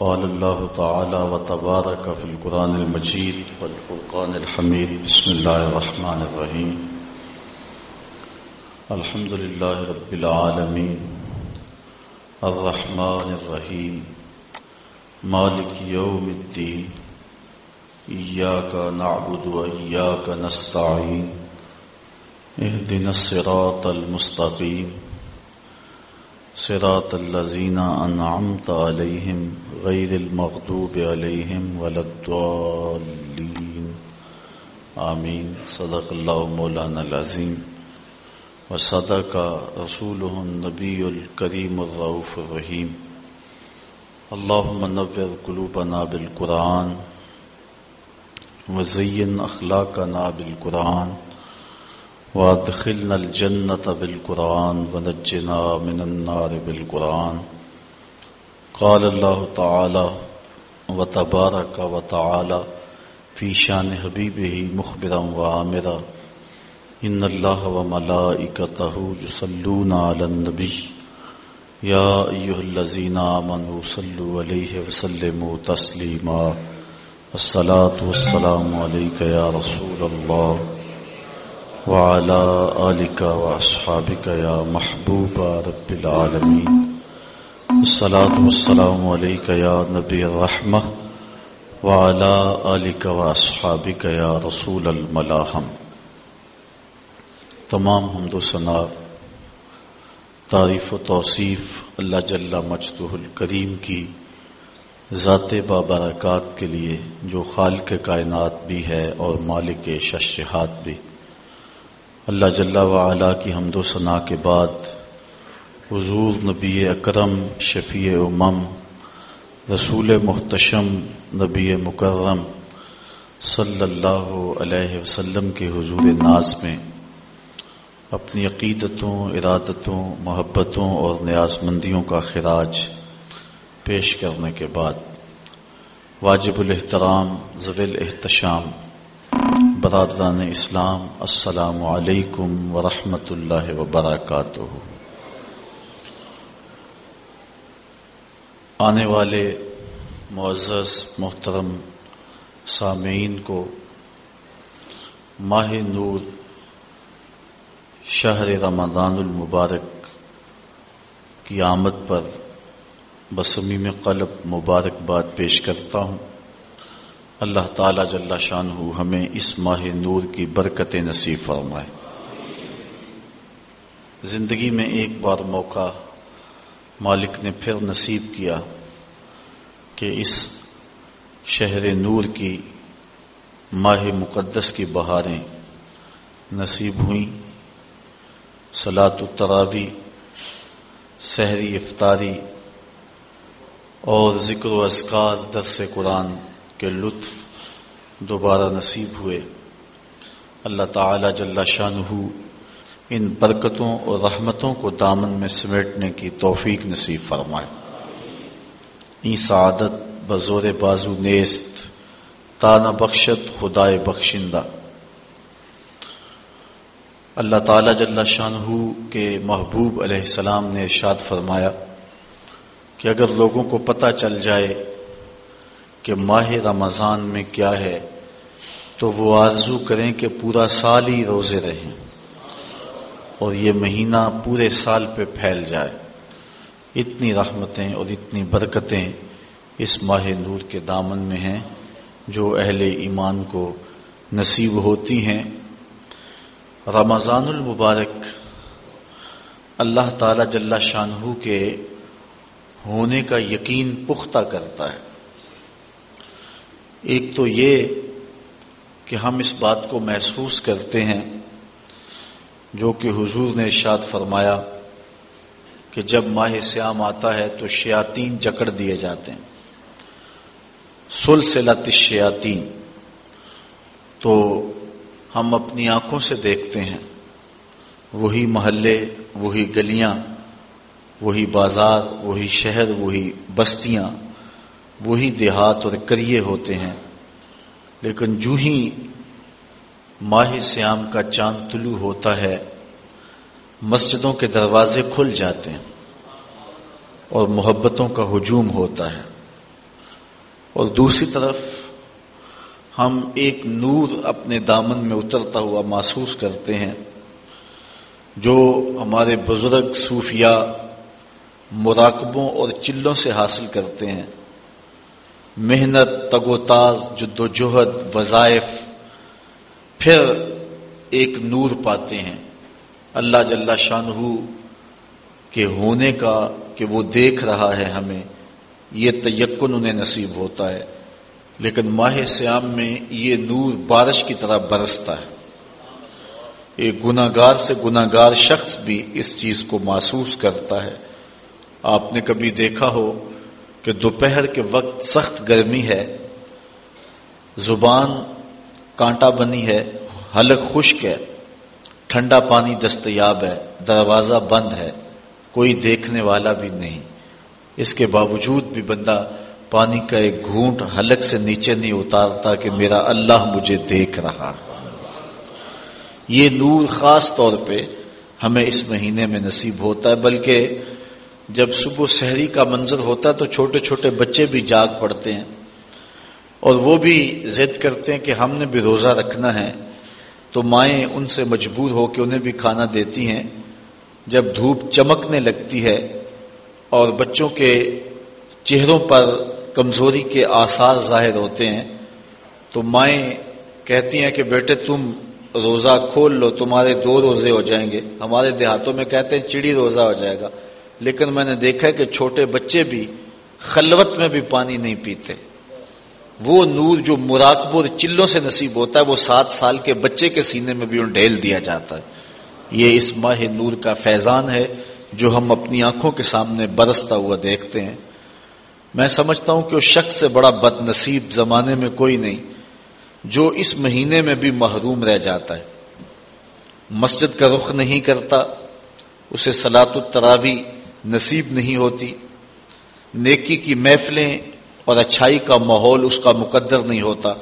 قال الله تعالى وتبارك في القرآن المجيد والفرقان الحميد بسم الله الرحمن الرحيم الحمد لله رب العالمين الرحمن الرحيم مالك يوم الدين إياك نعبد وإياك نستعين اهدنا الصراط المستقيم صراط الذين أنعمت عليهم غير المغضوب عليهم ولا الضالين آمين صدق الله مولانا العظيم وصدق رسوله النبي الكريم الرؤوف الرحيم اللهم نور قلوبنا بالقرآن. وزين أخلاقنا بالقرآن. وادخلنا الجنة بالقرآن ونجنا من النار بالقرآن. قال الله تعالى وتبارك وتعالى في شان حبيبه مخبرا وعامرا إن الله وملائكته يصلون على النبي يا أيها الذين آمنوا صلوا عليه وسلموا تسليما الصلاة والسلام عليك يا رسول الله وعلى آلك وأصحابك يا محبوب رب العالمين. الصلاة والسلام عليك يا نبي الرحمة وعلى آلك وأصحابك يا رسول الملاحم. تمام حمد و ثناء، تعریف و توصیف اللہ جل مجدہ الکریم کی ذات بابرکات کے لیے جو خالق کائنات بھی ہے اور مالک ششہات بھی۔ اللہ جل وعلا کی حمد و ثناء کے بعد حضور نبی اکرم شفیع امم، رسول محتشم نبی مکرم صلی اللہ علیہ وسلم کے حضور ناز میں اپنی عقیدتوں، ارادتوں، محبتوں اور نیاز مندیوں کا خراج پیش کرنے کے بعد واجب الاحترام زویل احتشام برادران اسلام، السلام علیکم ورحمۃ اللہ وبرکاتہ۔ آنے والے معزز، محترم سامعین کو ماہ نور شہر رمضان المبارک کی آمد پر بسمیم قلب مبارکباد پیش کرتا ہوں۔ اللہ تعالی جل شان ہو ہمیں اس ماہ نور کی برکت نصیب فرمائے۔ زندگی میں ایک بار موقع مالک نے پھر نصیب کیا کہ اس شہر نور کی ماہ مقدس کی بہاریں نصیب ہوئیں۔ سلاۃ التراوی، سحری افطاری اور ذکر و اذکار درس قرآن کے لطف دوبارہ نصیب ہوئے۔ اللہ تعالی جل شان ان برکتوں اور رحمتوں کو دامن میں سمیٹنے کی توفیق نصیب فرمائے۔ این سعادت بزور بازو نیست تانہ بخشت خدائے بخشندہ۔ اللہ تعالی جل شاہ کے محبوب علیہ السلام نے ارشاد فرمایا کہ اگر لوگوں کو پتہ چل جائے کہ ماہ رمضان میں کیا ہے، تو وہ آرزو کریں کہ پورا سال ہی روزے رہیں اور یہ مہینہ پورے سال پہ پھیل جائے۔ اتنی رحمتیں اور اتنی برکتیں اس ماہ نور کے دامن میں ہیں جو اہل ایمان کو نصیب ہوتی ہیں۔ رمضان المبارک اللہ تعالی جل شاہ کے ہونے کا یقین پختہ کرتا ہے۔ ایک تو یہ کہ ہم اس بات کو محسوس کرتے ہیں جو کہ حضور نے ارشاد فرمایا کہ جب ماہ سیام آتا ہے تو شیاطین جکڑ دیے جاتے ہیں۔ سلسلت شیاطین تو ہم اپنی آنکھوں سے دیکھتے ہیں۔ وہی محلے، وہی گلیاں، وہی بازار، وہی شہر، وہی بستیاں۔ وہی دیہات اور کریے ہوتے ہیں۔ لیکن جو ہی ماہ سیام کا چاند طلوع ہوتا ہے، مسجدوں کے دروازے کھل جاتے ہیں اور محبتوں کا ہجوم ہوتا ہے۔ اور دوسری طرف ہم ایک نور اپنے دامن میں اترتا ہوا محسوس کرتے ہیں، جو ہمارے بزرگ صوفیہ مراقبوں اور چلوں سے حاصل کرتے ہیں۔ محنت، تگ و تاز، جد و جہد، وظائف، پھر ایک نور پاتے ہیں۔ اللہ جل شاہ کے ہونے کا، کہ وہ دیکھ رہا ہے ہمیں، یہ تیقن انہیں نصیب ہوتا ہے۔ لیکن ماہ سیام میں یہ نور بارش کی طرح برستا ہے۔ ایک گناہ گار سے گناہ گار شخص بھی اس چیز کو محسوس کرتا ہے۔ آپ نے کبھی دیکھا ہو کہ دوپہر کے وقت سخت گرمی ہے، زبان کانٹا بنی ہے، حلق خشک ہے، ٹھنڈا پانی دستیاب ہے، دروازہ بند ہے، کوئی دیکھنے والا بھی نہیں۔ اس کے باوجود بھی بندہ پانی کا ایک گھونٹ حلق سے نیچے نہیں اتارتا کہ میرا اللہ مجھے دیکھ رہا۔ یہ نور خاص طور پہ ہمیں اس مہینے میں نصیب ہوتا ہے، بلکہ جب صبح سحری کا منظر ہوتا ہے تو چھوٹے چھوٹے بچے بھی جاگ پڑتے ہیں اور وہ بھی ضد کرتے ہیں کہ ہم نے بھی روزہ رکھنا ہے تو مائیں ان سے مجبور ہو کے انہیں بھی کھانا دیتی ہیں۔ جب دھوپ چمکنے لگتی ہے اور بچوں کے چہروں پر کمزوری کے آثار ظاہر ہوتے ہیں تو مائیں کہتی ہیں کہ بیٹے تم روزہ کھول لو، تمہارے دو روزے ہو جائیں گے۔ ہمارے دیہاتوں میں کہتے ہیں چڑی روزہ ہو جائے گا۔ لیکن میں نے دیکھا کہ چھوٹے بچے بھی خلوت میں بھی پانی نہیں پیتے۔ وہ نور جو مراقب اور چلوں سے نصیب ہوتا ہے، وہ سات سال کے بچے کے سینے میں بھی ڈھیل دیا جاتا ہے۔ یہ اس ماہ نور کا فیضان ہے جو ہم اپنی آنکھوں کے سامنے برستا ہوا دیکھتے ہیں۔ میں سمجھتا ہوں کہ اس شخص سے بڑا بد نصیب زمانے میں کوئی نہیں، جو اس مہینے میں بھی محروم رہ جاتا ہے۔ مسجد کا رخ نہیں کرتا، اسے سلاط التراوی نصیب نہیں ہوتی۔ نیکی کی محفلیں اور اچھائی کا ماحول اس کا مقدر نہیں ہوتا۔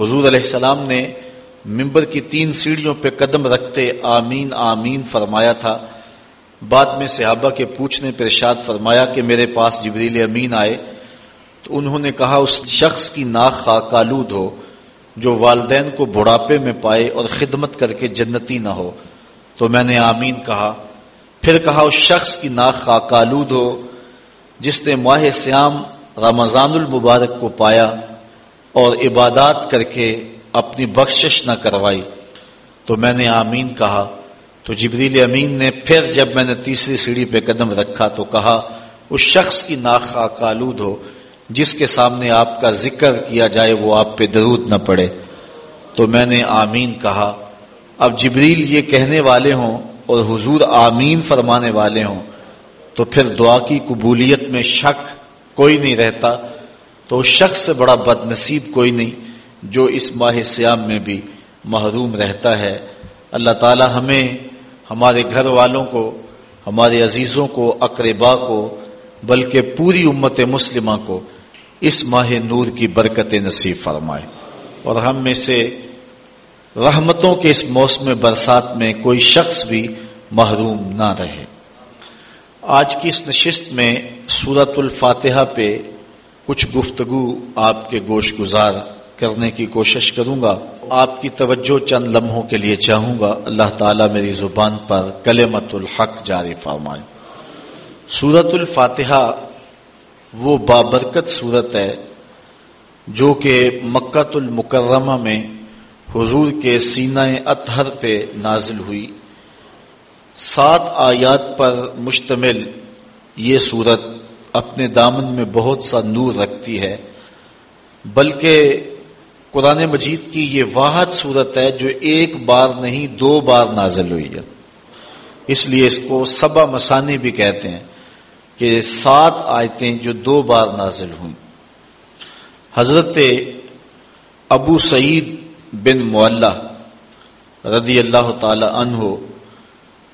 حضور علیہ السلام نے ممبر کی تین سیڑھیوں پہ قدم رکھتے آمین آمین فرمایا تھا۔ بعد میں صحابہ کے پوچھنے پر ارشاد فرمایا کہ میرے پاس جبریل امین آئے۔ تو انہوں نے کہا، اس شخص کی ناک کا کالود ہو، جو والدین کو بڑھاپے میں پائے اور خدمت کر کے جنتی نہ ہو۔ تو میں نے آمین کہا۔ پھر کہا، اس شخص کی ناک کا کالود ہو، جس نے ماہ سیام رمضان المبارک کو پایا اور عبادات کر کے اپنی بخشش نہ کروائی۔ تو میں نے آمین کہا۔ تو جبریل امین نے پھر جب میں نے تیسری سیڑھی پہ قدم رکھا تو کہا، اس شخص کی ناک کا کالود ہو، جس کے سامنے آپ کا ذکر کیا جائے وہ آپ پہ درود نہ پڑے۔ تو میں نے آمین کہا۔ اب جبریل یہ کہنے والے ہوں اور حضور آمین فرمانے والے ہوں، تو پھر دعا کی قبولیت میں شک کوئی نہیں رہتا، تو اس شخص سے بڑا بد نصیب کوئی نہیں جو اس ماہ سیام میں بھی محروم رہتا ہے۔ اللہ تعالی ہمیں، ہمارے گھر والوں کو، ہمارے عزیزوں کو، اقربا کو، بلکہ پوری امت مسلمہ کو اس ماہ نور کی برکت نصیب فرمائے۔ اور ہم میں سے رحمتوں کے اس موسم برسات میں کوئی شخص بھی محروم نہ رہے۔ آج کی اس نشست میں سورت الفاتحہ پہ کچھ گفتگو آپ کے گوش گزار کرنے کی کوشش کروں گا۔ آپ کی توجہ چند لمحوں کے لیے چاہوں گا۔ اللہ تعالیٰ میری زبان پر کلمت الحق جاری فرمائے۔ سورت الفاتحہ وہ بابرکت صورت ہے جو کہ مکت المکرمہ میں حضور کے سینہ اطہر پہ نازل ہوئی۔ سات آیات پر مشتمل یہ صورت اپنے دامن میں بہت سا نور رکھتی ہے، بلکہ قرآن مجید کی یہ واحد صورت ہے جو ایک بار نہیں دو بار نازل ہوئی ہے۔ اس لیے اس کو سبا مسانی بھی کہتے ہیں کہ سات آیتیں جو دو بار نازل ہوئیں۔ حضرت ابو سعید بن معلہ رضی اللہ تعالی عنہ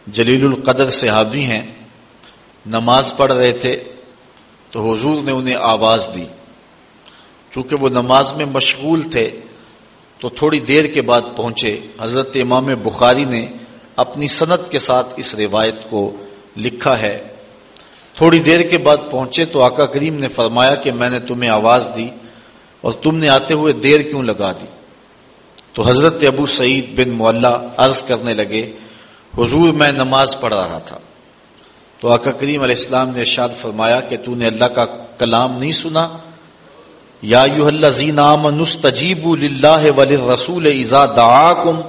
جلیل القدر صحابی ہیں، نماز پڑھ رہے تھے تو حضور نے انہیں آواز دی۔ چونکہ وہ نماز میں مشغول تھے، تو تھوڑی دیر کے بعد پہنچے۔ حضرت امام بخاری نے اپنی صنعت کے ساتھ اس روایت کو لکھا ہے۔ تھوڑی دیر کے بعد پہنچے تو آقا کریم نے فرمایا کہ میں نے تمہیں آواز دی اور تم نے آتے ہوئے دیر کیوں لگا دی؟ تو حضرت ابو سعید بن مولا عرض کرنے لگے حضور میں نماز پڑھ رہا تھا۔ تو آقا کریم علیہ السلام نے ارشاد فرمایا کہ تو نے اللہ کا کلام نہیں سنا۔ یا نستجیب للہ وللرسول اذا دعاکم۔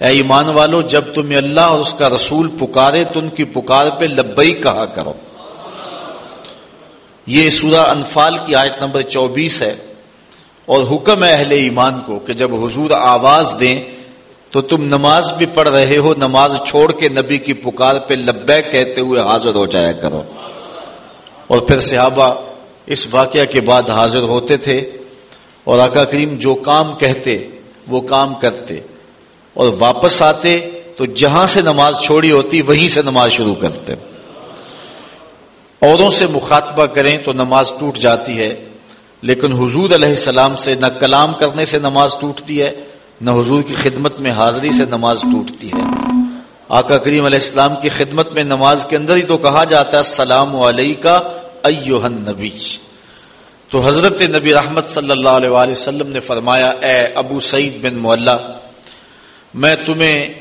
اے ایمان والو، جب تمہیں اللہ اور اس کا رسول پکارے تو ان کی پکار پہ لبئی کہا کرو۔ یہ سورہ انفال کی آیت نمبر چوبیس ہے۔ اور حکم ہے اہل ایمان کو کہ جب حضور آواز دیں تو تم نماز بھی پڑھ رہے ہو، نماز چھوڑ کے نبی کی پکار پہ لبے کہتے ہوئے حاضر ہو جایا کرو۔ اور پھر صحابہ اس واقعہ کے بعد حاضر ہوتے تھے اور آقا کریم جو کام کہتے، وہ کام کرتے۔ اور واپس آتے تو جہاں سے نماز چھوڑی ہوتی، وہیں سے نماز شروع کرتے۔ اوروں سے مخاطبہ کریں تو نماز ٹوٹ جاتی ہے، لیکن حضور علیہ السلام سے نہ کلام کرنے سے نماز ٹوٹتی ہے نہ حضور کی خدمت میں حاضری سے نماز ٹوٹتی ہے۔ آقا کریم علیہ السلام کی خدمت میں نماز کے اندر ہی تو کہا جاتا ہے، السلام علیکہ ایوہن نبی تو حضرت نبی رحمت صلی اللہ علیہ وآلہ وسلم نے فرمایا، اے ابو سعید بن مولا میں تمہیں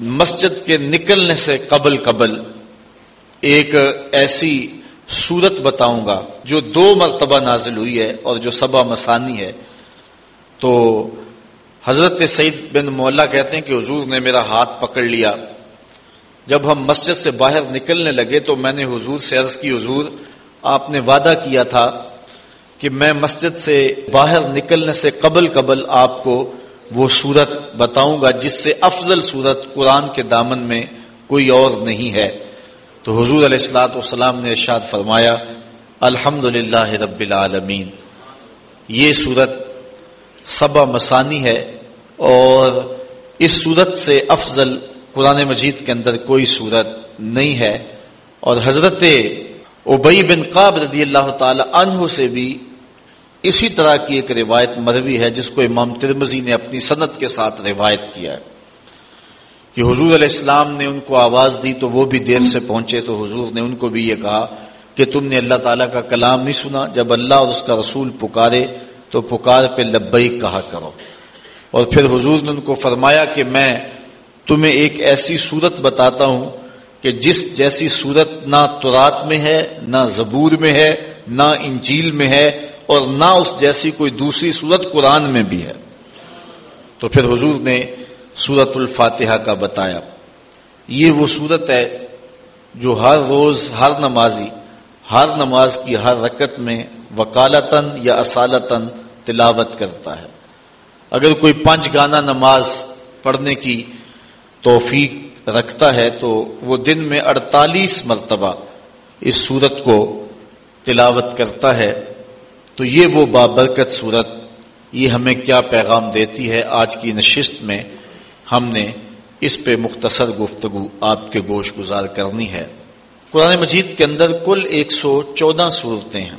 مسجد کے نکلنے سے قبل قبل ایک ایسی صورت بتاؤں گا جو دو مرتبہ نازل ہوئی ہے اور جو سبا مسانی ہے۔ تو حضرت سعید بن مولا کہتے ہیں کہ حضور نے میرا ہاتھ پکڑ لیا۔ جب ہم مسجد سے باہر نکلنے لگے تو میں نے حضور سے عرض کی، حضور، آپ نے وعدہ کیا تھا کہ میں مسجد سے باہر نکلنے سے قبل قبل آپ کو وہ صورت بتاؤں گا جس سے افضل صورت قرآن کے دامن میں کوئی اور نہیں ہے۔ تو حضور علیہ السلاۃ والسلام نے ارشاد فرمایا الحمد رب العالمین، یہ صورت سبا مسانی ہے اور اس صورت سے افضل قرآن مجید کے اندر کوئی صورت نہیں ہے اور حضرت ابئی بن قاب رضی اللہ تعالی عنہ سے بھی اسی طرح کی ایک روایت مروی ہے جس کو امام ترمزی نے اپنی صنعت کے ساتھ روایت کیا ہے کہ حضور علیہ السلام نے ان کو آواز دی تو وہ بھی دیر سے پہنچے تو حضور نے ان کو بھی یہ کہا کہ تم نے اللہ تعالیٰ کا کلام نہیں سنا جب اللہ اور اس کا رسول پکارے تو پکار پہ لبئی کہا کرو۔ اور پھر حضور نے ان کو فرمایا کہ میں تمہیں ایک ایسی صورت بتاتا ہوں کہ جس جیسی صورت نہ تورات میں ہے، نہ زبور میں ہے، نہ انجیل میں ہے اور نہ اس جیسی کوئی دوسری صورت قرآن میں بھی ہے۔ تو پھر حضور نے سورت الفاتحہ کا بتایا۔ یہ وہ صورت ہے جو ہر روز، ہر نمازی ہر نماز کی ہر رکت میں وکالتاً یا اصالتاً تلاوت کرتا ہے۔ اگر کوئی پانچ گانا نماز پڑھنے کی توفیق رکھتا ہے تو وہ دن میں اڑتالیس مرتبہ اس صورت کو تلاوت کرتا ہے۔ تو یہ وہ بابرکت صورت یہ ہمیں کیا پیغام دیتی ہے؟ آج کی نشست میں ہم نے اس پہ مختصر گفتگو آپ کے گوش گزار کرنی ہے۔ قرآن مجید کے اندر کل ایک سو چودہ صورتیں ہیں۔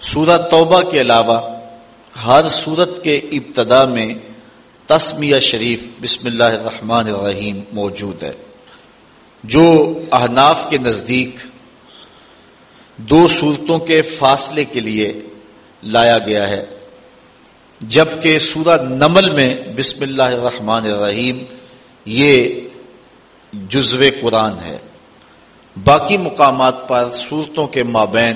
سورہ توبہ کے علاوہ ہر صورت کے ابتدا میں تسمیہ شریف بسم اللہ الرحمن الرحیم موجود ہے۔ جو احناف کے نزدیک دو صورتوں کے فاصلے کے لیے لایا گیا ہے۔ جبکہ سورہ نمل میں بسم اللہ الرحمن الرحیم یہ جزو قرآن ہے۔ باقی مقامات پر صورتوں کے مابین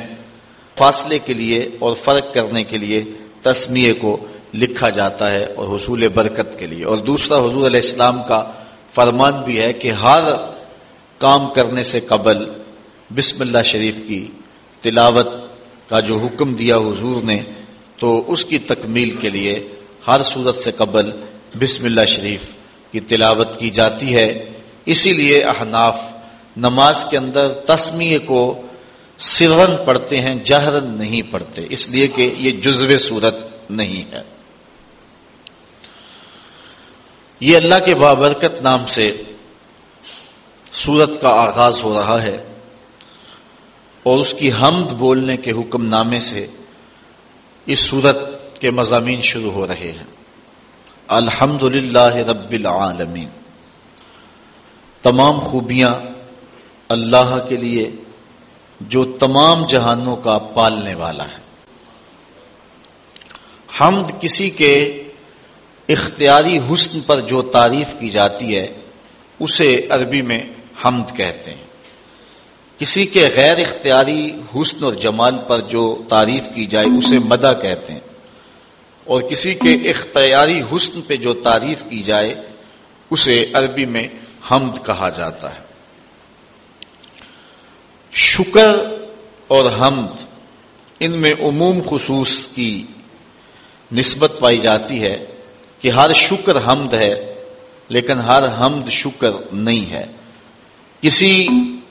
فاصلے کے لیے اور فرق کرنے کے لیے تسمیے کو لکھا جاتا ہے اور حصول برکت کے لیے۔ اور دوسرا، حضور علیہ السلام کا فرمان بھی ہے کہ ہر کام کرنے سے قبل بسم اللہ شریف کی تلاوت کا جو حکم دیا حضور نے، تو اس کی تکمیل کے لیے ہر صورت سے قبل بسم اللہ شریف کی تلاوت کی جاتی ہے۔ اسی لیے احناف نماز کے اندر تسمیے کو سرن پڑھتے ہیں، جہرن نہیں پڑھتے۔ اس لیے کہ یہ جزو صورت نہیں ہے۔ یہ اللہ کے بابرکت نام سے سورت کا آغاز ہو رہا ہے اور اس کی حمد بولنے کے حکم نامے سے اس سورت کے مضامین شروع ہو رہے ہیں۔ الحمد للہ رب العالمین۔ تمام خوبیاں اللہ کے لیے جو تمام جہانوں کا پالنے والا ہے۔ حمد کسی کے اختیاری حسن پر جو تعریف کی جاتی ہے، اسے عربی میں حمد کہتے ہیں۔ کسی کے غیر اختیاری حسن اور جمال پر جو تعریف کی جائے، اسے مدہ کہتے ہیں۔ اور کسی کے اختیاری حسن پہ جو تعریف کی جائے، اسے عربی میں حمد کہا جاتا ہے۔ شکر اور حمد ان میں عموم خصوص کی نسبت پائی جاتی ہے کہ ہر شکر حمد ہے، لیکن ہر حمد شکر نہیں ہے۔ کسی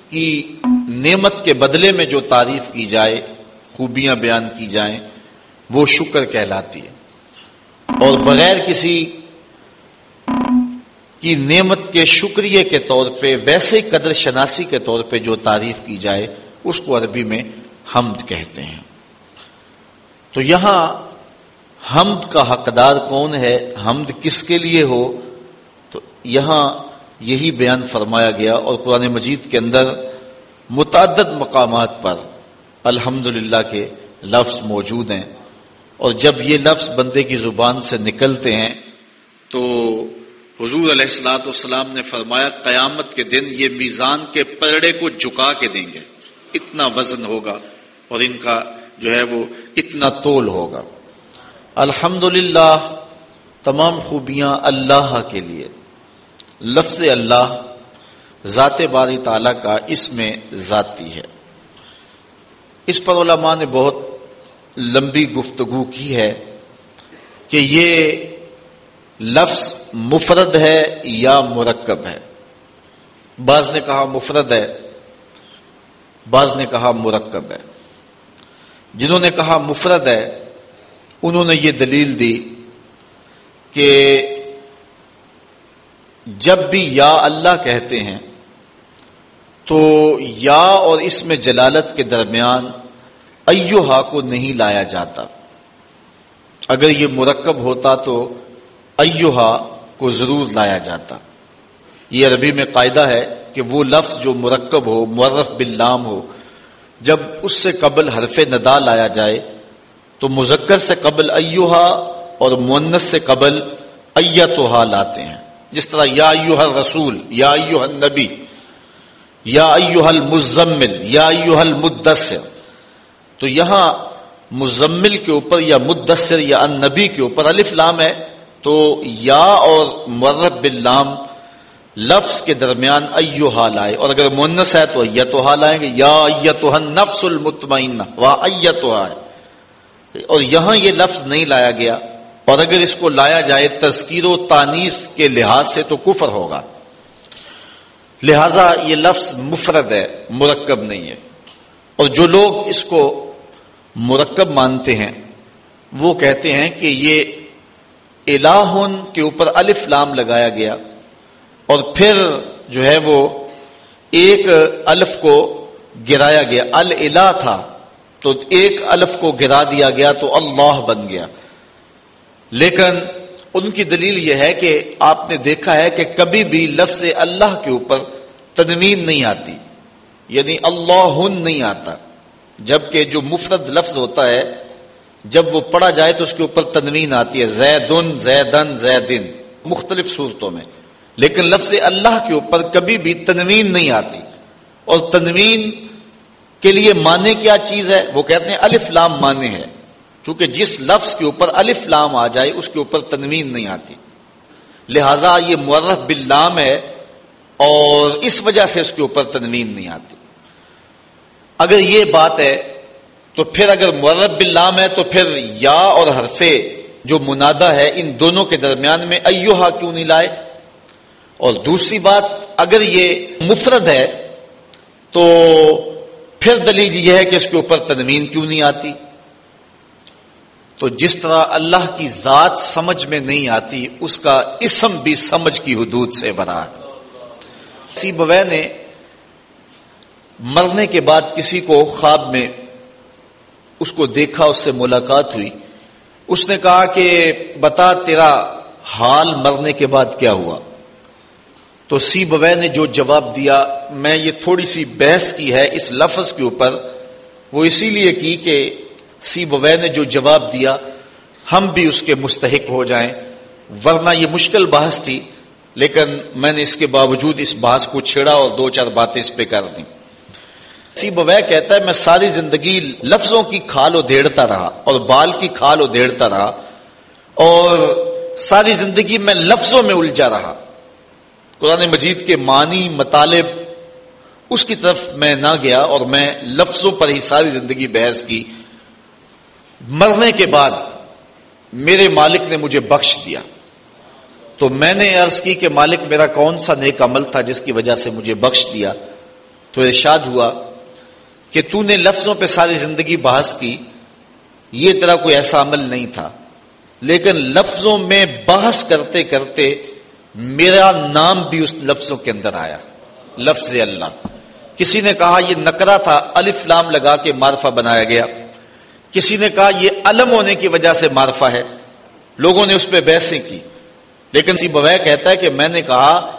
کی نعمت کے بدلے میں جو تعریف کی جائے، خوبیاں بیان کی جائیں، وہ شکر کہلاتی ہے۔ اور بغیر کسی کی نعمت کے شکریہ کے طور پہ، ویسے قدر شناسی کے طور پہ جو تعریف کی جائے، اس کو عربی میں حمد کہتے ہیں۔ تو یہاں حمد کا حقدار کون ہے؟ حمد کس کے لیے ہو؟ تو یہاں یہی بیان فرمایا گیا اور قرآن مجید کے اندر متعدد مقامات پر الحمد کے لفظ موجود ہیں۔ اور جب یہ لفظ بندے کی زبان سے نکلتے ہیں، تو حضور علیہ السلاۃ والسلام نے فرمایا، قیامت کے دن یہ میزان کے پرڑے کو جھکا کے دیں گے۔ اتنا وزن ہوگا اور ان کا جو ہے وہ اتنا تول ہوگا۔ الحمد تمام خوبیاں اللہ کے لیے۔ لفظ اللہ، ذات باری تعالی کا اس میں ذاتی ہے۔ اس پر علماء نے بہت لمبی گفتگو کی ہے کہ یہ لفظ مفرد ہے یا مرکب ہے؟ بعض نے کہا مفرد ہے، بعض نے کہا مرکب ہے۔ جنہوں نے کہا مفرد ہے، انہوں نے یہ دلیل دی کہ جب بھی یا اللہ کہتے ہیں تو یا اور اس میں جلالت کے درمیان ایوہا کو نہیں لایا جاتا۔ اگر یہ مرکب ہوتا تو ایوہا کو ضرور لایا جاتا۔ یہ عربی میں قاعدہ ہے کہ وہ لفظ جو مرکب ہو مرف باللام ہو، جب اس سے قبل حرف ندا لایا جائے، تو مذکر سے قبل ایوہا اور مونس سے قبل ایتوہا لاتے ہیں۔ جس طرح یا ایوہ الرسول، یا ایوہ النبی، یا ایوہ المزمل، یا ایوہ المدثر۔ تو یہاں مزمل کے اوپر یا مدثر یا النبی کے اوپر الف لام ہے۔ تو یا اور مرب باللام لفظ کے درمیان ایو حال آئے اور اگر مونس ہے تو ایتو حال آئیں گے۔ یا ایتو نفس المطمئنہ۔ وہ ایتو آئے اور یہاں یہ لفظ نہیں لایا گیا۔ اور اگر اس کو لایا جائے تذکیر و تانیس کے لحاظ سے تو کفر ہوگا۔ لہذا یہ لفظ مفرد ہے، مرکب نہیں ہے۔ اور جو لوگ اس کو مرکب مانتے ہیں، وہ کہتے ہیں کہ یہ الہن کے اوپر الف لام لگایا گیا اور پھر جو ہے وہ ایک الف کو گرایا گیا۔ الہ تھا۔ تو ایک الف کو گرا دیا گیا تو اللہ بن گیا۔ لیکن ان کی دلیل یہ ہے کہ آپ نے دیکھا ہے کہ کبھی بھی لفظ اللہ کے اوپر تنوین نہیں آتی۔ یعنی اللہ نہیں آتا۔ جبکہ جو مفرد لفظ ہوتا ہے جب وہ پڑھا جائے تو اس کے اوپر تنوین آتی ہے، زیدن زیدن زیدن، مختلف صورتوں میں۔ لیکن لفظ اللہ کے اوپر کبھی بھی تنوین نہیں آتی۔ اور تنوین کے لیے مانے کیا چیز ہے؟ وہ کہتے ہیں الف لام مانے ہے۔ کیونکہ جس لفظ کے اوپر الف لام آ جائے، اس کے اوپر تنوین نہیں آتی۔ لہذا یہ مرف باللام ہے اور اس وجہ سے اس کے اوپر تنوین نہیں آتی۔ اگر یہ بات ہے تو پھر اگر مرب باللام ہے تو پھر یا اور حرفے جو منادا ہے ان دونوں کے درمیان میں ایوہا کیوں نہیں لائے؟ اور دوسری بات، اگر یہ مفرد ہے تو پھر دلیل یہ ہے کہ اس کے اوپر تنوین کیوں نہیں آتی؟ تو جس طرح اللہ کی ذات سمجھ میں نہیں آتی، اس کا اسم بھی سمجھ کی حدود سے بنا۔ سی بوے نے مرنے کے بعد کسی کو خواب میں اس کو دیکھا، اس سے ملاقات ہوئی۔ اس نے کہا کہ بتا، تیرا حال مرنے کے بعد کیا ہوا؟ تو سی بوے نے جو جواب دیا، میں یہ تھوڑی سی بحث کی ہے اس لفظ کے اوپر۔ وہ اسی لیے کی کہ سی بوے نے جو جواب دیا، ہم بھی اس کے مستحق ہو جائیں۔ ورنہ یہ مشکل بحث تھی، لیکن میں نے اس کے باوجود اس بحث کو چھیڑا اور دو چار باتیں اس پہ کر دیں۔ سی بوے کہتا ہے، میں ساری زندگی لفظوں کی کھال و دیڑتا رہا اور بال کی کھال و دیڑتا رہا اور ساری زندگی میں لفظوں میں الجھا رہا۔ قرآن مجید کے معنی، مطالب، اس کی طرف میں نہ گیا اور میں لفظوں پر ہی ساری زندگی بحث کی۔ مرنے کے بعد میرے مالک نے مجھے بخش دیا۔ تو میں نے عرض کی کہ مالک میرا کون سا نیک عمل تھا جس کی وجہ سے مجھے بخش دیا۔ تو ارشاد ہوا کہ تو نے لفظوں پہ ساری زندگی بحث کی، یہ طرح کوئی ایسا عمل نہیں تھا۔ لیکن لفظوں میں بحث کرتے کرتے میرا نام بھی اس لفظوں کے اندر آیا۔ لفظ اللہ۔ کسی نے کہا یہ نکرا تھا، الف لام لگا کے معرفہ بنایا گیا۔ کسی نے کہا یہ علم ہونے کی وجہ سے معرفہ ہے۔ لوگوں نے اس پہ بحثیں کی۔ لیکن سی بوے کہتا ہے کہ میں نے کہا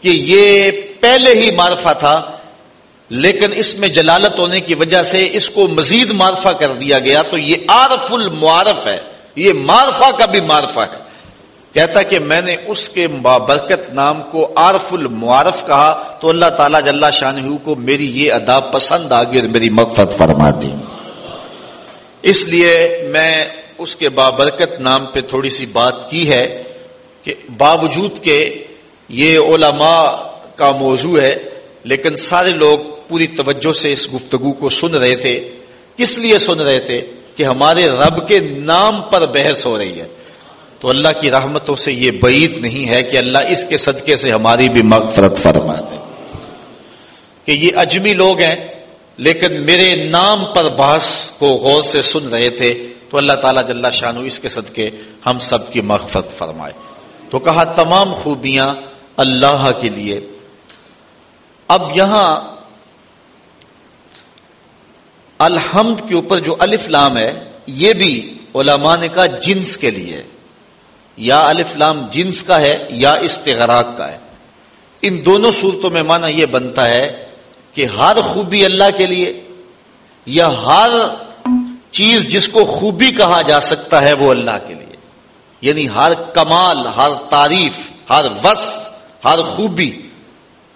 کہ یہ پہلے ہی معرفہ تھا۔ لیکن اس میں جلالت ہونے کی وجہ سے اس کو مزید معرفہ کر دیا گیا تو یہ عارف المعارف ہے، یہ معرفہ کا بھی معرفہ ہے۔ کہتا کہ میں نے اس کے بابرکت نام کو عارف المعارف کہا تو اللہ تعالیٰ جل شاہ کو میری یہ ادا پسند آ گئی اور میری مغفرت فرما دی اس لیے میں اس کے بابرکت نام پہ تھوڑی سی بات کی ہے کہ باوجود کے یہ علماء کا موضوع ہے، لیکن سارے لوگ پوری توجہ سے اس گفتگو کو سن رہے تھے۔ کس لیے سن رہے تھے؟ کہ ہمارے رب کے نام پر بحث ہو رہی ہے۔ تو اللہ کی رحمتوں سے یہ بعید نہیں ہے کہ اللہ اس کے صدقے سے ہماری بھی مغفرت فرما دے کہ یہ اجمی لوگ ہیں، لیکن میرے نام پر بحث کو غور سے سن رہے تھے۔ تو اللہ تعالیٰ جل شاہ اس کے صدقے ہم سب کی مغفرت فرمائے۔ تو کہا تمام خوبیاں اللہ کے لیے۔ اب یہاں الحمد کے اوپر جو الف لام ہے، یہ بھی علماء نے کہا جنس کے لیے۔ یا الف لام جنس کا ہے، یا استغراق کا ہے۔ ان دونوں صورتوں میں مانا یہ بنتا ہے کہ ہر خوبی اللہ کے لیے یا ہر چیز جس کو خوبی کہا جا سکتا ہے وہ اللہ کے لیے۔ یعنی ہر کمال، ہر تعریف، ہر وصف، ہر خوبی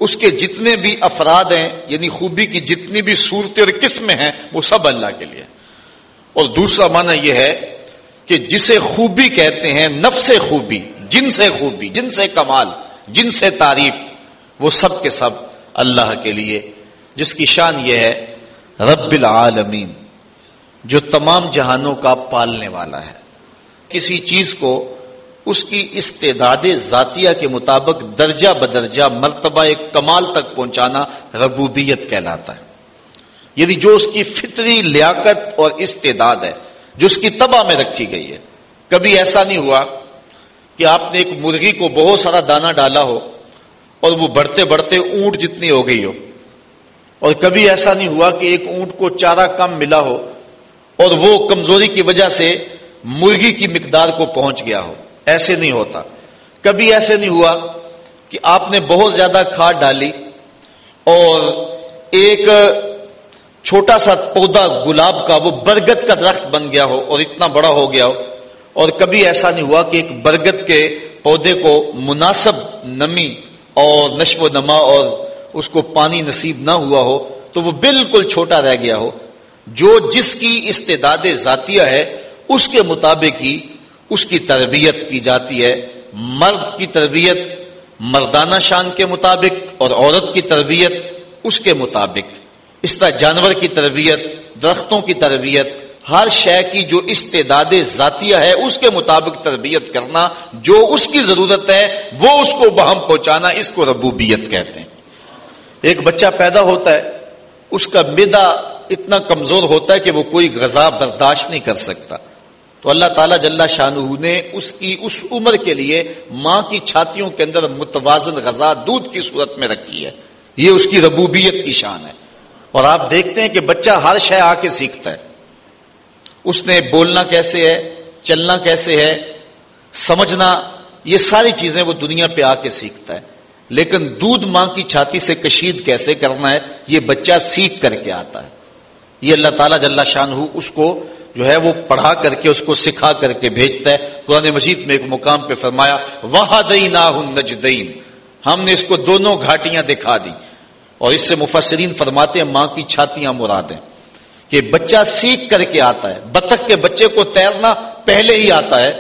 اس کے جتنے بھی افراد ہیں یعنی خوبی کی جتنی بھی صورتیں اور قسمیں ہیں، وہ سب اللہ کے لیے۔ اور دوسرا معنی یہ ہے کہ جسے خوبی کہتے ہیں، نفس خوبی، جن سے خوبی، جن سے کمال، جن سے تعریف، وہ سب کے سب اللہ کے لیے۔ جس کی شان یہ ہے، رب العالمین، جو تمام جہانوں کا پالنے والا ہے۔ کسی چیز کو اس کی استعداد ذاتیہ کے مطابق درجہ بدرجہ مرتبہ کمال تک پہنچانا ربوبیت کہلاتا ہے۔ یعنی جو اس کی فطری لیاقت اور استعداد ہے، جو اس کی تباہ میں رکھی گئی ہے۔ کبھی ایسا نہیں ہوا کہ آپ نے ایک مرغی کو بہت سارا دانا ڈالا ہو اور وہ بڑھتے بڑھتے اونٹ جتنی ہو گئی ہو۔ اور کبھی ایسا نہیں ہوا کہ ایک اونٹ کو چارہ کم ملا ہو اور وہ کمزوری کی وجہ سے مرغی کی مقدار کو پہنچ گیا ہو۔ ایسے نہیں ہوتا۔ کبھی ایسے نہیں ہوا کہ آپ نے بہت زیادہ کھاد ڈالی اور ایک چھوٹا سا پودا گلاب کا وہ برگد کا درخت بن گیا ہو اور اتنا بڑا ہو گیا ہو۔ اور کبھی ایسا نہیں ہوا کہ ایک برگد کے پودے کو مناسب نمی اور نشو و نما اور اس کو پانی نصیب نہ ہوا ہو تو وہ بالکل چھوٹا رہ گیا ہو۔ جو جس کی استعداد ذاتیہ ہے، اس کے مطابق ہی اس کی تربیت کی جاتی ہے۔ مرد کی تربیت مردانہ شان کے مطابق اور عورت کی تربیت اس کے مطابق۔ اس طرح جانور کی تربیت، درختوں کی تربیت، ہر شے کی جو استعداد ذاتیہ ہے، اس کے مطابق تربیت کرنا جو اس کی ضرورت ہے، وہ اس کو بہم پہنچانا، اس کو ربوبیت کہتے ہیں۔ ایک بچہ پیدا ہوتا ہے، اس کا میدا اتنا کمزور ہوتا ہے کہ وہ کوئی غذا برداشت نہیں کر سکتا۔ تو اللہ تعالیٰ جل شاہ نے اس کی اس عمر کے لیے ماں کی چھاتیوں کے اندر متوازن غذا دودھ کی صورت میں رکھی ہے۔ یہ اس کی ربوبیت کی شان ہے۔ اور آپ دیکھتے ہیں کہ بچہ ہر شے آ کے سیکھتا ہے۔ اس نے بولنا کیسے ہے، چلنا کیسے ہے، سمجھنا، یہ ساری چیزیں وہ دنیا پہ آ کے سیکھتا ہے۔ لیکن دودھ ماں کی چھاتی سے کشید کیسے کرنا ہے، یہ بچہ سیکھ کر کے آتا ہے۔ یہ اللہ تعالیٰ جل شاہ اس کو جو ہے وہ پڑھا کر کے اس کو سکھا کر کے بھیجتا ہے۔ قرآن مجید میں ایک مقام پہ فرمایا وہ دئی نجدین ہم نے اس کو دونوں گھاٹیاں دکھا دی۔ اور اس سے مفسرین فرماتے ہیں، ماں کی چھاتیاں مرادیں کہ بچہ سیکھ کر کے آتا ہے۔ بطخ کے بچے کو تیرنا پہلے ہی آتا ہے۔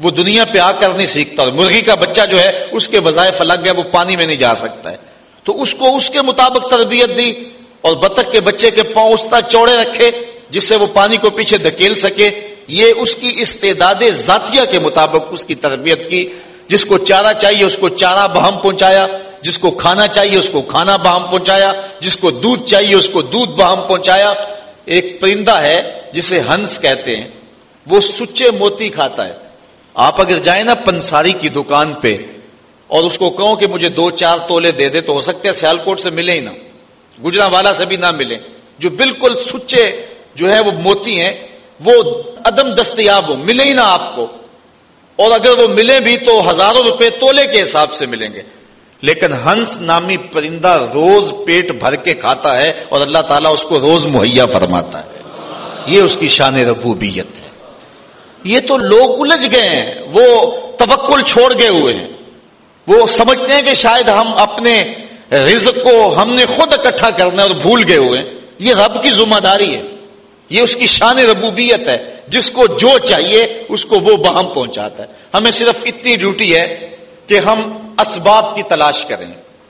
وہ دنیا پہ آ کر نہیں سیکھتا اور مرغی کا بچہ جو ہے، اس کے وظائف الگ ہے وہ پانی میں نہیں جا سکتا ہے۔ تو اس کو اس کے مطابق تربیت دی۔ اور بطخ کے بچے کے پاؤں اس طرح چوڑے رکھے جس سے وہ پانی کو پیچھے دھکیل سکے، یہ اس کی استعداد ذاتیہ کے مطابق اس کی تربیت کی، جس کو چارہ چاہیے، اس کو چارہ بہم پہنچایا، جس کو کھانا چاہیے، اس کو کھانا بہم پہنچایا، جس کو دودھ چاہیے، اس کو دودھ بہم پہنچایا۔ ایک پرندہ ہے جسے ہنس کہتے ہیں، وہ سچے موتی کھاتا ہے۔ آپ اگر جائیں نا پنساری کی دکان پہ، اور اس کو کہو کہ مجھے دو چار تولے دے دے، تو ہو سکتے ہیں سیالکوٹ سے ملے ہی نہ۔ گجرا والا سے بھی نہ ملے، جو بالکل سچے جو ہے وہ موتی ہیں، وہ عدم دستیاب ہو ملے ہی نہ آپ کو۔ اور اگر وہ ملے بھی تو ہزاروں روپے تولے کے حساب سے ملیں گے۔ لیکن ہنس نامی پرندہ روز پیٹ بھر کے کھاتا ہے اور اللہ تعالیٰ اس کو روز مہیا فرماتا ہے۔ یہ اس کی شان ربوبیت ہے۔ یہ تو لوگ الجھ گئے ہیں، وہ توکل چھوڑ گئے ہوئے ہیں۔ وہ سمجھتے ہیں کہ شاید ہم اپنے رزق کو ہم نے خود اکٹھا کرنا اور بھول گئے ہوئے ہیں۔ یہ رب کی ذمہ داری ہے۔ یہ اس کی شان ربوبیت ہے۔ جس کو جو چاہیے، اس کو وہ بہم پہنچاتا ہے۔ ہمیں صرف اتنی ڈیوٹی ہے کہ ہم اسباب کی تلاش کریں۔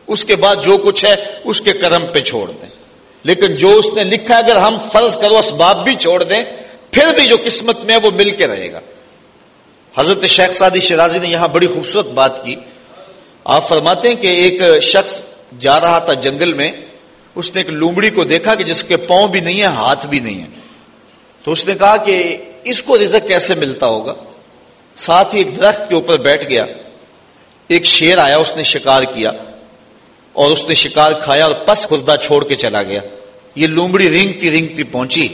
اس کے بعد جو کچھ ہے، اس کے قدم پہ چھوڑ دیں۔ لیکن جو اس نے لکھا اگر ہم فرض کرو اسباب بھی چھوڑ دیں، پھر بھی جو قسمت میں وہ مل کے رہے گا۔ حضرت شیخ سادی شرازی نے یہاں بڑی خوبصورت بات کی۔ آپ فرماتے ہیں کہ ایک شخص جا رہا تھا جنگل میں، اس نے ایک لومڑی کو دیکھا کہ جس کے پاؤں بھی نہیں ہے ہاتھ بھی نہیں ہے تو اس نے کہا کہ اس کو رزق کیسے ملتا ہوگا؟ ساتھ ہی ایک درخت کے اوپر بیٹھ گیا۔ ایک شیر آیا، اس نے شکار کیا اور اس نے شکار کھایا اور پس خوردہ چھوڑ کے چلا گیا۔ یہ لومڑی رینگتی رینگتی پہنچی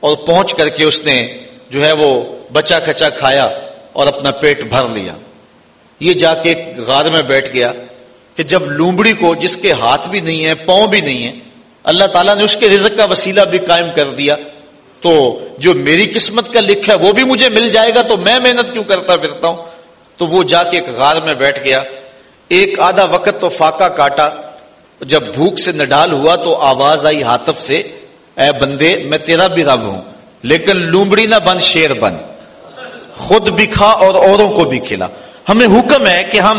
اور پہنچ کر کے اس نے جو ہے وہ بچا کچا کھایا اور اپنا پیٹ بھر لیا۔ یہ جا کے ایک غار میں بیٹھ گیا کہ جب لومڑی کو جس کے ہاتھ بھی نہیں ہے، پاؤں بھی نہیں ہے، اللہ تعالیٰ نے اس کے رزق کا وسیلہ بھی قائم کر دیا۔ تو جو میری قسمت کا لکھا ہے وہ بھی مجھے مل جائے گا تو میں محنت کیوں کرتا پھرتا ہوں؟ تو وہ جا کے ایک غار میں بیٹھ گیا۔ ایک آدھا وقت تو فاقہ کاٹا۔ جب بھوک سے نڈال ہوا تو آواز آئی ہاتف سے، اے بندے، میں تیرا بھی رب ہوں، لیکن لومڑی نہ بن، شیر بن۔ خود بھی کھا اور اوروں کو بھی کھلا۔ ہمیں حکم ہے کہ ہم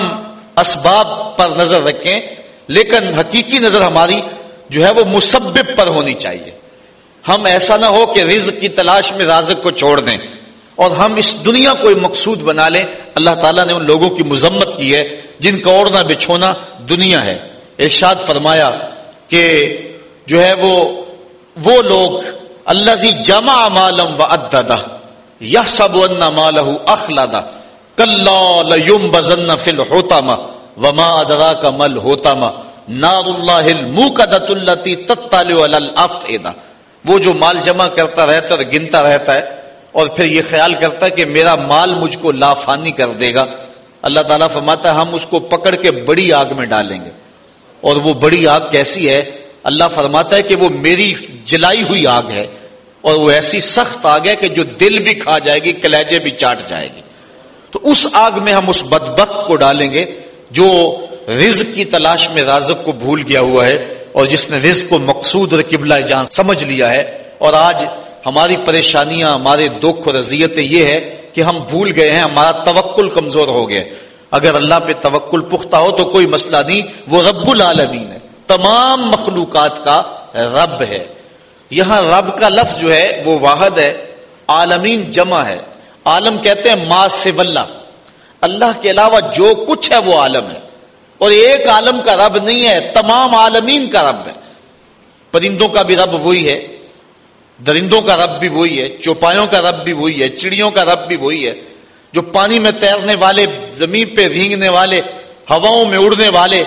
اسباب پر نظر رکھیں، لیکن حقیقی نظر ہماری جو ہے وہ مسبب پر ہونی چاہیے۔ ہم ایسا نہ ہو کہ رزق کی تلاش میں رازق کو چھوڑ دیں اور ہم اس دنیا کو مقصود بنا لیں۔ اللہ تعالیٰ نے ان لوگوں کی مذمت کی ہے جن کا اوڑنا بچھونا دنیا ہے۔ ارشاد فرمایا کہ جو ہے وہ وہ لوگ اللہ زی جمع مالم و اددہ یہ سب مالہ اخلادہ کلم بزن فل ہوتا ما وما ادرا کا مل ہوتا ما نار اللہ منہ کا دت اللہ وہ جو مال جمع کرتا رہتا ہے گنتا رہتا ہے اور پھر یہ خیال کرتا ہے کہ میرا مال مجھ کو لافانی کر دے گا۔ اللہ تعالیٰ فرماتا ہے، ہم اس کو پکڑ کے بڑی آگ میں ڈالیں گے۔ اور وہ بڑی آگ کیسی ہے؟ اللہ فرماتا ہے کہ وہ میری جلائی ہوئی آگ ہے اور وہ ایسی سخت آگ ہے کہ جو دل بھی کھا جائے گی، کلیجے بھی چاٹ جائے گی۔ تو اس آگ میں ہم اس بدبخت کو ڈالیں گے جو رزق کی تلاش میں رازق کو بھول گیا ہوا ہے۔ اور جس نے رزق کو مقصود اور قبلہ جان سمجھ لیا ہے اور آج ہماری پریشانیاں، ہمارے دکھ اور اذیتیں یہ ہے کہ ہم بھول گئے ہیں، ہمارا توکل کمزور ہو گیا اگر اللہ پہ توکل پختہ ہو تو کوئی مسئلہ نہیں، وہ رب العالمین ہے۔ تمام مخلوقات کا رب ہے۔ یہاں رب کا لفظ جو ہے، وہ واحد ہے، عالمین جمع ہے۔ عالم کہتے ہیں ما سے اللہ کے علاوہ جو کچھ ہے، وہ عالم ہے۔ اور ایک عالم کا رب نہیں ہے، تمام عالمین کا رب ہے۔ پرندوں کا بھی رب وہی ہے، درندوں کا رب بھی وہی ہے، چوپایوں کا رب بھی وہی ہے، چڑیوں کا رب بھی وہی ہے۔ جو پانی میں تیرنے والے، زمین پہ رینگنے والے، ہواؤں میں اڑنے والے،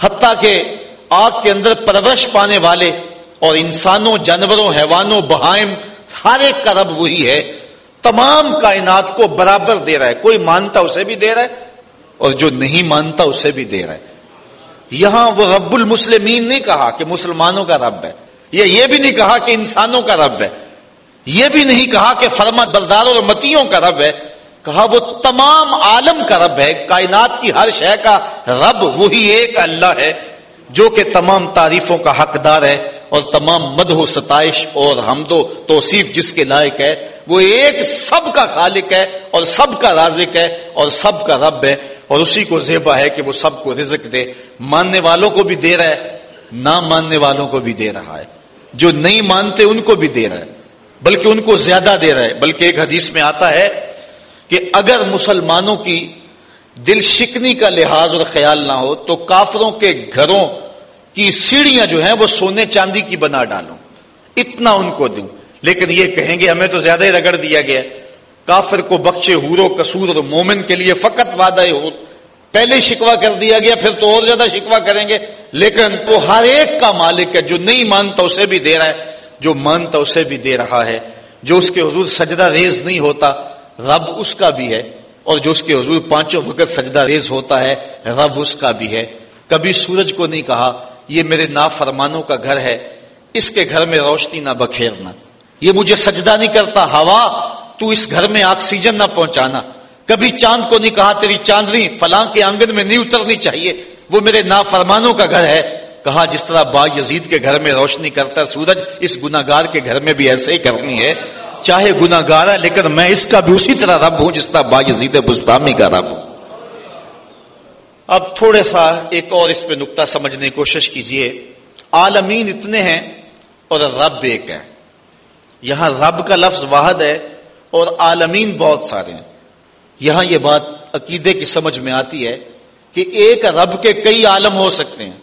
حتیٰ کہ آگ کے اندر پرورش پانے والے اور انسانوں، جانوروں، حیوانوں، بہائم، ہر ایک کا رب وہی ہے۔ تمام کائنات کو برابر دے رہا ہے، کوئی مانتا اسے بھی دے رہا ہے اور جو نہیں مانتا اسے بھی دے رہا ہے۔ یہاں وہ رب المسلمین نہیں کہا کہ مسلمانوں کا رب ہے۔ یہ یہ بھی نہیں کہا کہ انسانوں کا رب ہے۔ یہ بھی نہیں کہا کہ فرما برداروں اور متیوں کا رب ہے۔ کہا وہ تمام عالم کا رب ہے۔ کائنات کی ہر شے کا رب وہی ایک اللہ ہے جو کہ تمام تعریفوں کا حقدار ہے۔ اور تمام مد و ستائش اور حمد و توصیف جس کے لائق ہے، وہ ایک سب کا خالق ہے اور سب کا رازق ہے اور سب کا رب ہے اور اسی کو زیبا ہے کہ وہ سب کو رزق دے۔ ماننے والوں کو بھی دے رہا ہے، نہ ماننے والوں کو بھی دے رہا ہے۔ جو نہیں مانتے ان کو بھی دے رہا ہے، بلکہ ان کو زیادہ دے رہا ہے۔ بلکہ ایک حدیث میں آتا ہے کہ اگر مسلمانوں کی دل شکنی کا لحاظ اور خیال نہ ہو، تو کافروں کے گھروں کی سیڑھیاں جو ہیں وہ سونے چاندی کی بنا ڈالوں۔ اتنا ان کو دوں۔ لیکن یہ کہیں گے، ہمیں تو زیادہ ہی رگڑ دیا گیا۔ کافر کو بخشے ہورو کسور اور مومن کے لیے فقط وعدہ ہو پہلے شکوا کر دیا گیا، پھر تو اور زیادہ شکوا کریں گے۔ لیکن وہ ہر ایک کا مالک ہے جو نہیں مانتا، اسے بھی دے رہا ہے۔ جو مانتا، اسے بھی دے رہا ہے۔ جو اس کے حضور سجدہ ریز نہیں ہوتا، رب اس کا بھی ہے۔ اور جو اس کے حضور پانچوں وقت سجدہ ریز ہوتا ہے، رب اس کا بھی ہے۔ کبھی سورج کو نہیں کہا یہ میرے نافرمانوں کا گھر ہے، اس کے گھر میں روشنی نہ بکھیرنا۔ یہ مجھے سجدہ نہیں کرتا، ہوا، تو اس گھر میں آکسیجن نہ پہنچانا۔ کبھی چاند کو نہیں کہا، تیری چاندنی فلاں کے آنگن میں نہیں اترنی چاہیے۔ وہ میرے نافرمانوں کا گھر ہے۔ کہا، جس طرح با یزید کے گھر میں روشنی کرتا سورج اس گناگار کے گھر میں بھی ایسے ہی کرنی ہے۔ چاہے گناگار ہے لیکن میں اس کا بھی اسی طرح رب ہوں، جس طرح با یزید بستامی کا رب ہوں۔ اب تھوڑے سا ایک اور اس پہ نقطہ سمجھنے کی کوشش کیجیے۔ عالمین اتنے ہیں اور رب ایک ہے یہاں رب کا لفظ واحد ہے اور عالمین بہت سارے ہیں۔ یہاں یہ بات عقیدے کی سمجھ میں آتی ہے کہ ایک رب کے کئی عالم ہو سکتے ہیں۔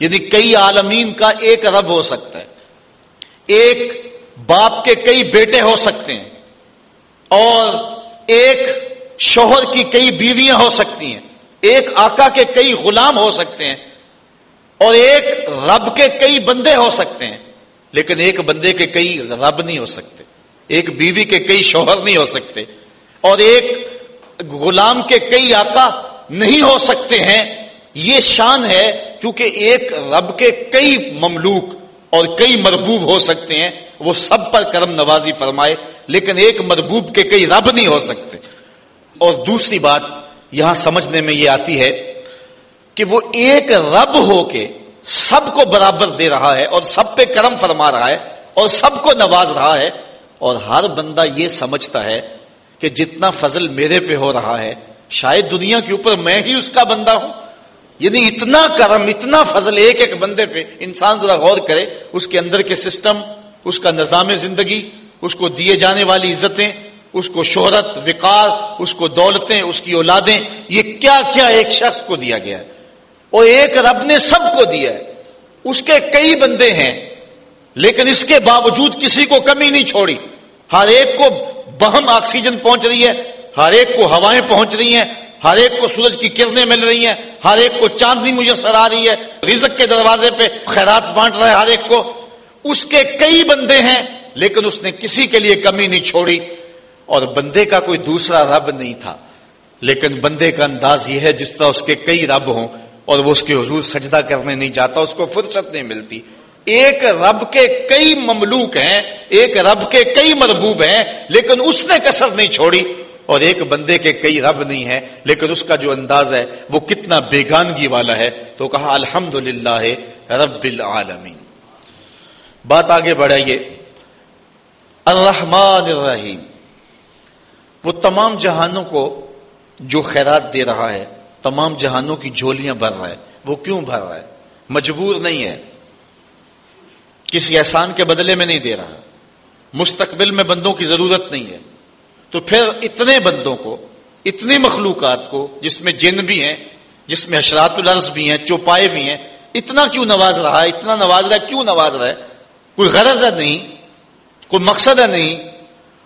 یعنی کئی عالمین کا ایک رب ہو سکتا ہے۔ ایک باپ کے کئی بیٹے ہو سکتے ہیں۔ اور ایک شوہر کی کئی بیویاں ہو سکتی ہیں۔ ایک آقا کے کئی غلام ہو سکتے ہیں اور ایک رب کے کئی بندے ہو سکتے ہیں، لیکن ایک بندے کے کئی رب نہیں ہو سکتے، ایک بیوی کے کئی شوہر نہیں ہو سکتے، اور ایک غلام کے کئی آقا نہیں ہو سکتے ہیں۔ یہ شان ہے کیونکہ ایک رب کے کئی مملوک اور کئی مربوب ہو سکتے ہیں، وہ سب پر کرم نوازی فرمائے، لیکن ایک مربوب کے کئی رب نہیں ہو سکتے۔ اور دوسری بات یہاں سمجھنے میں یہ آتی ہے کہ وہ ایک رب ہو کے سب کو برابر دے رہا ہے اور سب پہ کرم فرما رہا ہے اور سب کو نواز رہا ہے اور ہر بندہ یہ سمجھتا ہے کہ جتنا فضل میرے پہ ہو رہا ہے، شاید دنیا کے اوپر میں ہی اس کا بندہ ہوں۔ یعنی اتنا کرم، اتنا فضل ایک ایک بندے پہ انسان ذرا غور کرے، اس کے اندر کے سسٹم، اس کا نظام زندگی، اس کو دیے جانے والی عزتیں اس کو شہرت، وقار، اس کو دولتیں، اس کی اولادیں، یہ کیا کیا ایک شخص کو دیا گیا ہے؟ اور ایک رب نے سب کو دیا ہے۔ اس کے کئی بندے ہیں، لیکن اس کے باوجود کسی کو کمی نہیں چھوڑی۔ ہر ایک کو بہم آکسیجن پہنچ رہی ہے، ہر ایک کو ہوائیں پہنچ رہی ہیں، ہر ایک کو سورج کی کرنیں مل رہی ہیں، ہر ایک کو چاندنی میسر آ رہی ہے، رزق کے دروازے پہ خیرات بانٹ رہا ہے ہر ایک کو۔ اس کے کئی بندے ہیں، لیکن اس نے کسی کے لیے کمی نہیں چھوڑی۔ اور بندے کا کوئی دوسرا رب نہیں تھا۔ لیکن بندے کا انداز یہ ہے جس طرح اس کے کئی رب ہوں اور وہ اس کے حضور سجدہ کرنے نہیں جاتا، اس کو فرصت نہیں ملتی۔ ایک رب کے کئی مملوک ہیں، ایک رب کے کئی مربوب ہیں، لیکن اس نے کسر نہیں چھوڑی۔ اور ایک بندے کے کئی رب نہیں ہے لیکن اس کا جو انداز ہے، وہ کتنا بیگانگی والا ہے۔ تو کہا الحمد للہ رب العالمین۔ بات آگے بڑھائیے۔ الرحمن الرحیم۔ وہ تمام جہانوں کو جو خیرات دے رہا ہے، تمام جہانوں کی جھولیاں بھر رہا ہے۔ وہ کیوں بھر رہا ہے؟ مجبور نہیں ہے۔ کسی احسان کے بدلے میں نہیں دے رہا۔ مستقبل میں بندوں کی ضرورت نہیں ہے۔ تو پھر اتنے بندوں کو، اتنی مخلوقات کو، جس میں جن بھی ہیں، جس میں حشرات الرض بھی ہیں، چوپائے بھی ہیں، اتنا کیوں نواز رہا ہے؟ اتنا نواز رہا ہے، کیوں نواز رہا ہے؟ کوئی غرض ہے نہیں، کوئی مقصد ہے نہیں۔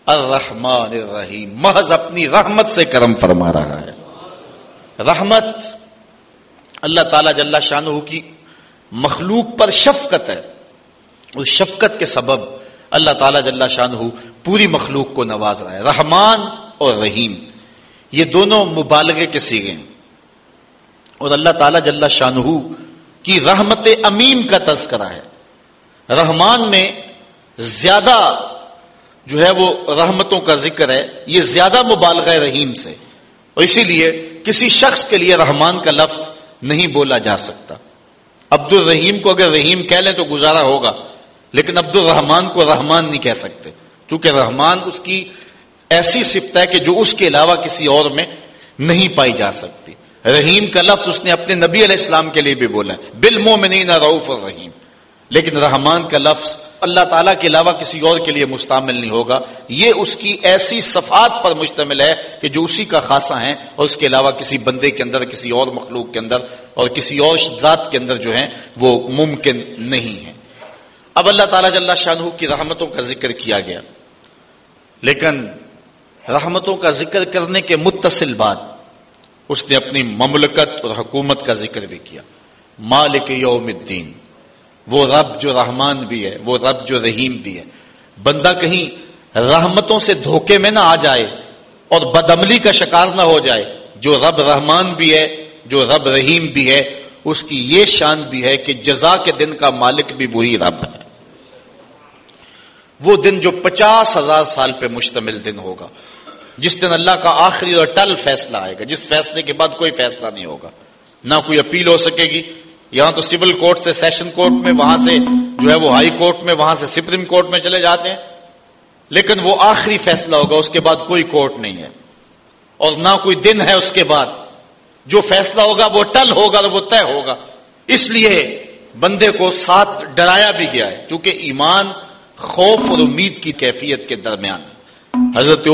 الرحمن الرحیم، محض اپنی رحمت سے کرم فرما رہا ہے۔ رحمت اللہ تعالی جل شاہ کی مخلوق پر شفقت ہے۔ اس شفقت کے سبب اللہ تعالیٰ جل شاہ پوری مخلوق کو نواز رہا ہے۔ رحمان اور رحیم، یہ دونوں مبالغے کے سیگے ہیں۔ اور اللہ تعالیٰ جل شاہ کی رحمت امیم کا تذکرہ ہے۔ رحمان میں زیادہ جو ہے وہ رحمتوں کا ذکر ہے، یہ زیادہ مبالغہ رحیم سے۔ اور اسی لیے کسی شخص کے لیے رحمان کا لفظ نہیں بولا جا سکتا۔ عبد الرحیم کو اگر رحیم کہہ لیں تو گزارا ہوگا، لیکن عبد الرحمان کو رحمان نہیں کہہ سکتے۔ کیونکہ رحمان اس کی ایسی صفت ہے کہ جو اس کے علاوہ کسی اور میں نہیں پائی جا سکتی۔ رحیم کا لفظ اس نے اپنے نبی علیہ السلام کے لیے بھی بولا ہے۔ بالمومنین رعوف الرحیم۔ لیکن رحمان کا لفظ اللہ تعالیٰ کے علاوہ کسی اور کے لیے مستعمل نہیں ہوگا۔ یہ اس کی ایسی صفات پر مشتمل ہے کہ جو اسی کا خاصا ہے اور اس کے علاوہ کسی بندے کے اندر، کسی اور مخلوق کے اندر اور کسی اور ذات کے اندر جو ہے وہ ممکن نہیں ہے اب اللہ تعالیٰ جل شاہ کی رحمتوں کا ذکر کیا گیا۔ لیکن رحمتوں کا ذکر کرنے کے متصل بعد اس نے اپنی مملکت اور حکومت کا ذکر بھی کیا۔ مالک یوم الدین۔ وہ رب جو رحمان بھی ہے، وہ رب جو رحیم بھی ہے۔ بندہ کہیں رحمتوں سے دھوکے میں نہ آ جائے اور بدعملی کا شکار نہ ہو جائے، جو رب رحمان بھی ہے، جو رب رحیم بھی ہے، اس کی یہ شان بھی ہے کہ جزا کے دن کا مالک بھی وہی رب ہے۔ وہ دن جو پچاس ہزار سال پہ مشتمل دن ہوگا۔ جس دن اللہ کا آخری اور ٹل فیصلہ آئے گا، جس فیصلے کے بعد کوئی فیصلہ نہیں ہوگا۔ نہ کوئی اپیل ہو سکے گی یہاں تو سول کورٹ سے سیشن کورٹ میں وہاں سے جو ہے وہ ہائی کورٹ میں وہاں سے سپریم کورٹ میں چلے جاتے ہیں۔ لیکن وہ آخری فیصلہ ہوگا، اس کے بعد کوئی کورٹ نہیں ہے۔ اور نہ کوئی دن ہے اس کے بعد۔ جو فیصلہ ہوگا، وہ ٹل ہوگا وہ طے ہوگا۔ اس لیے بندے کو ساتھ ڈرایا بھی گیا ہے، کیونکہ ایمان، خوف اور امید کی کیفیت کے درمیان حضرت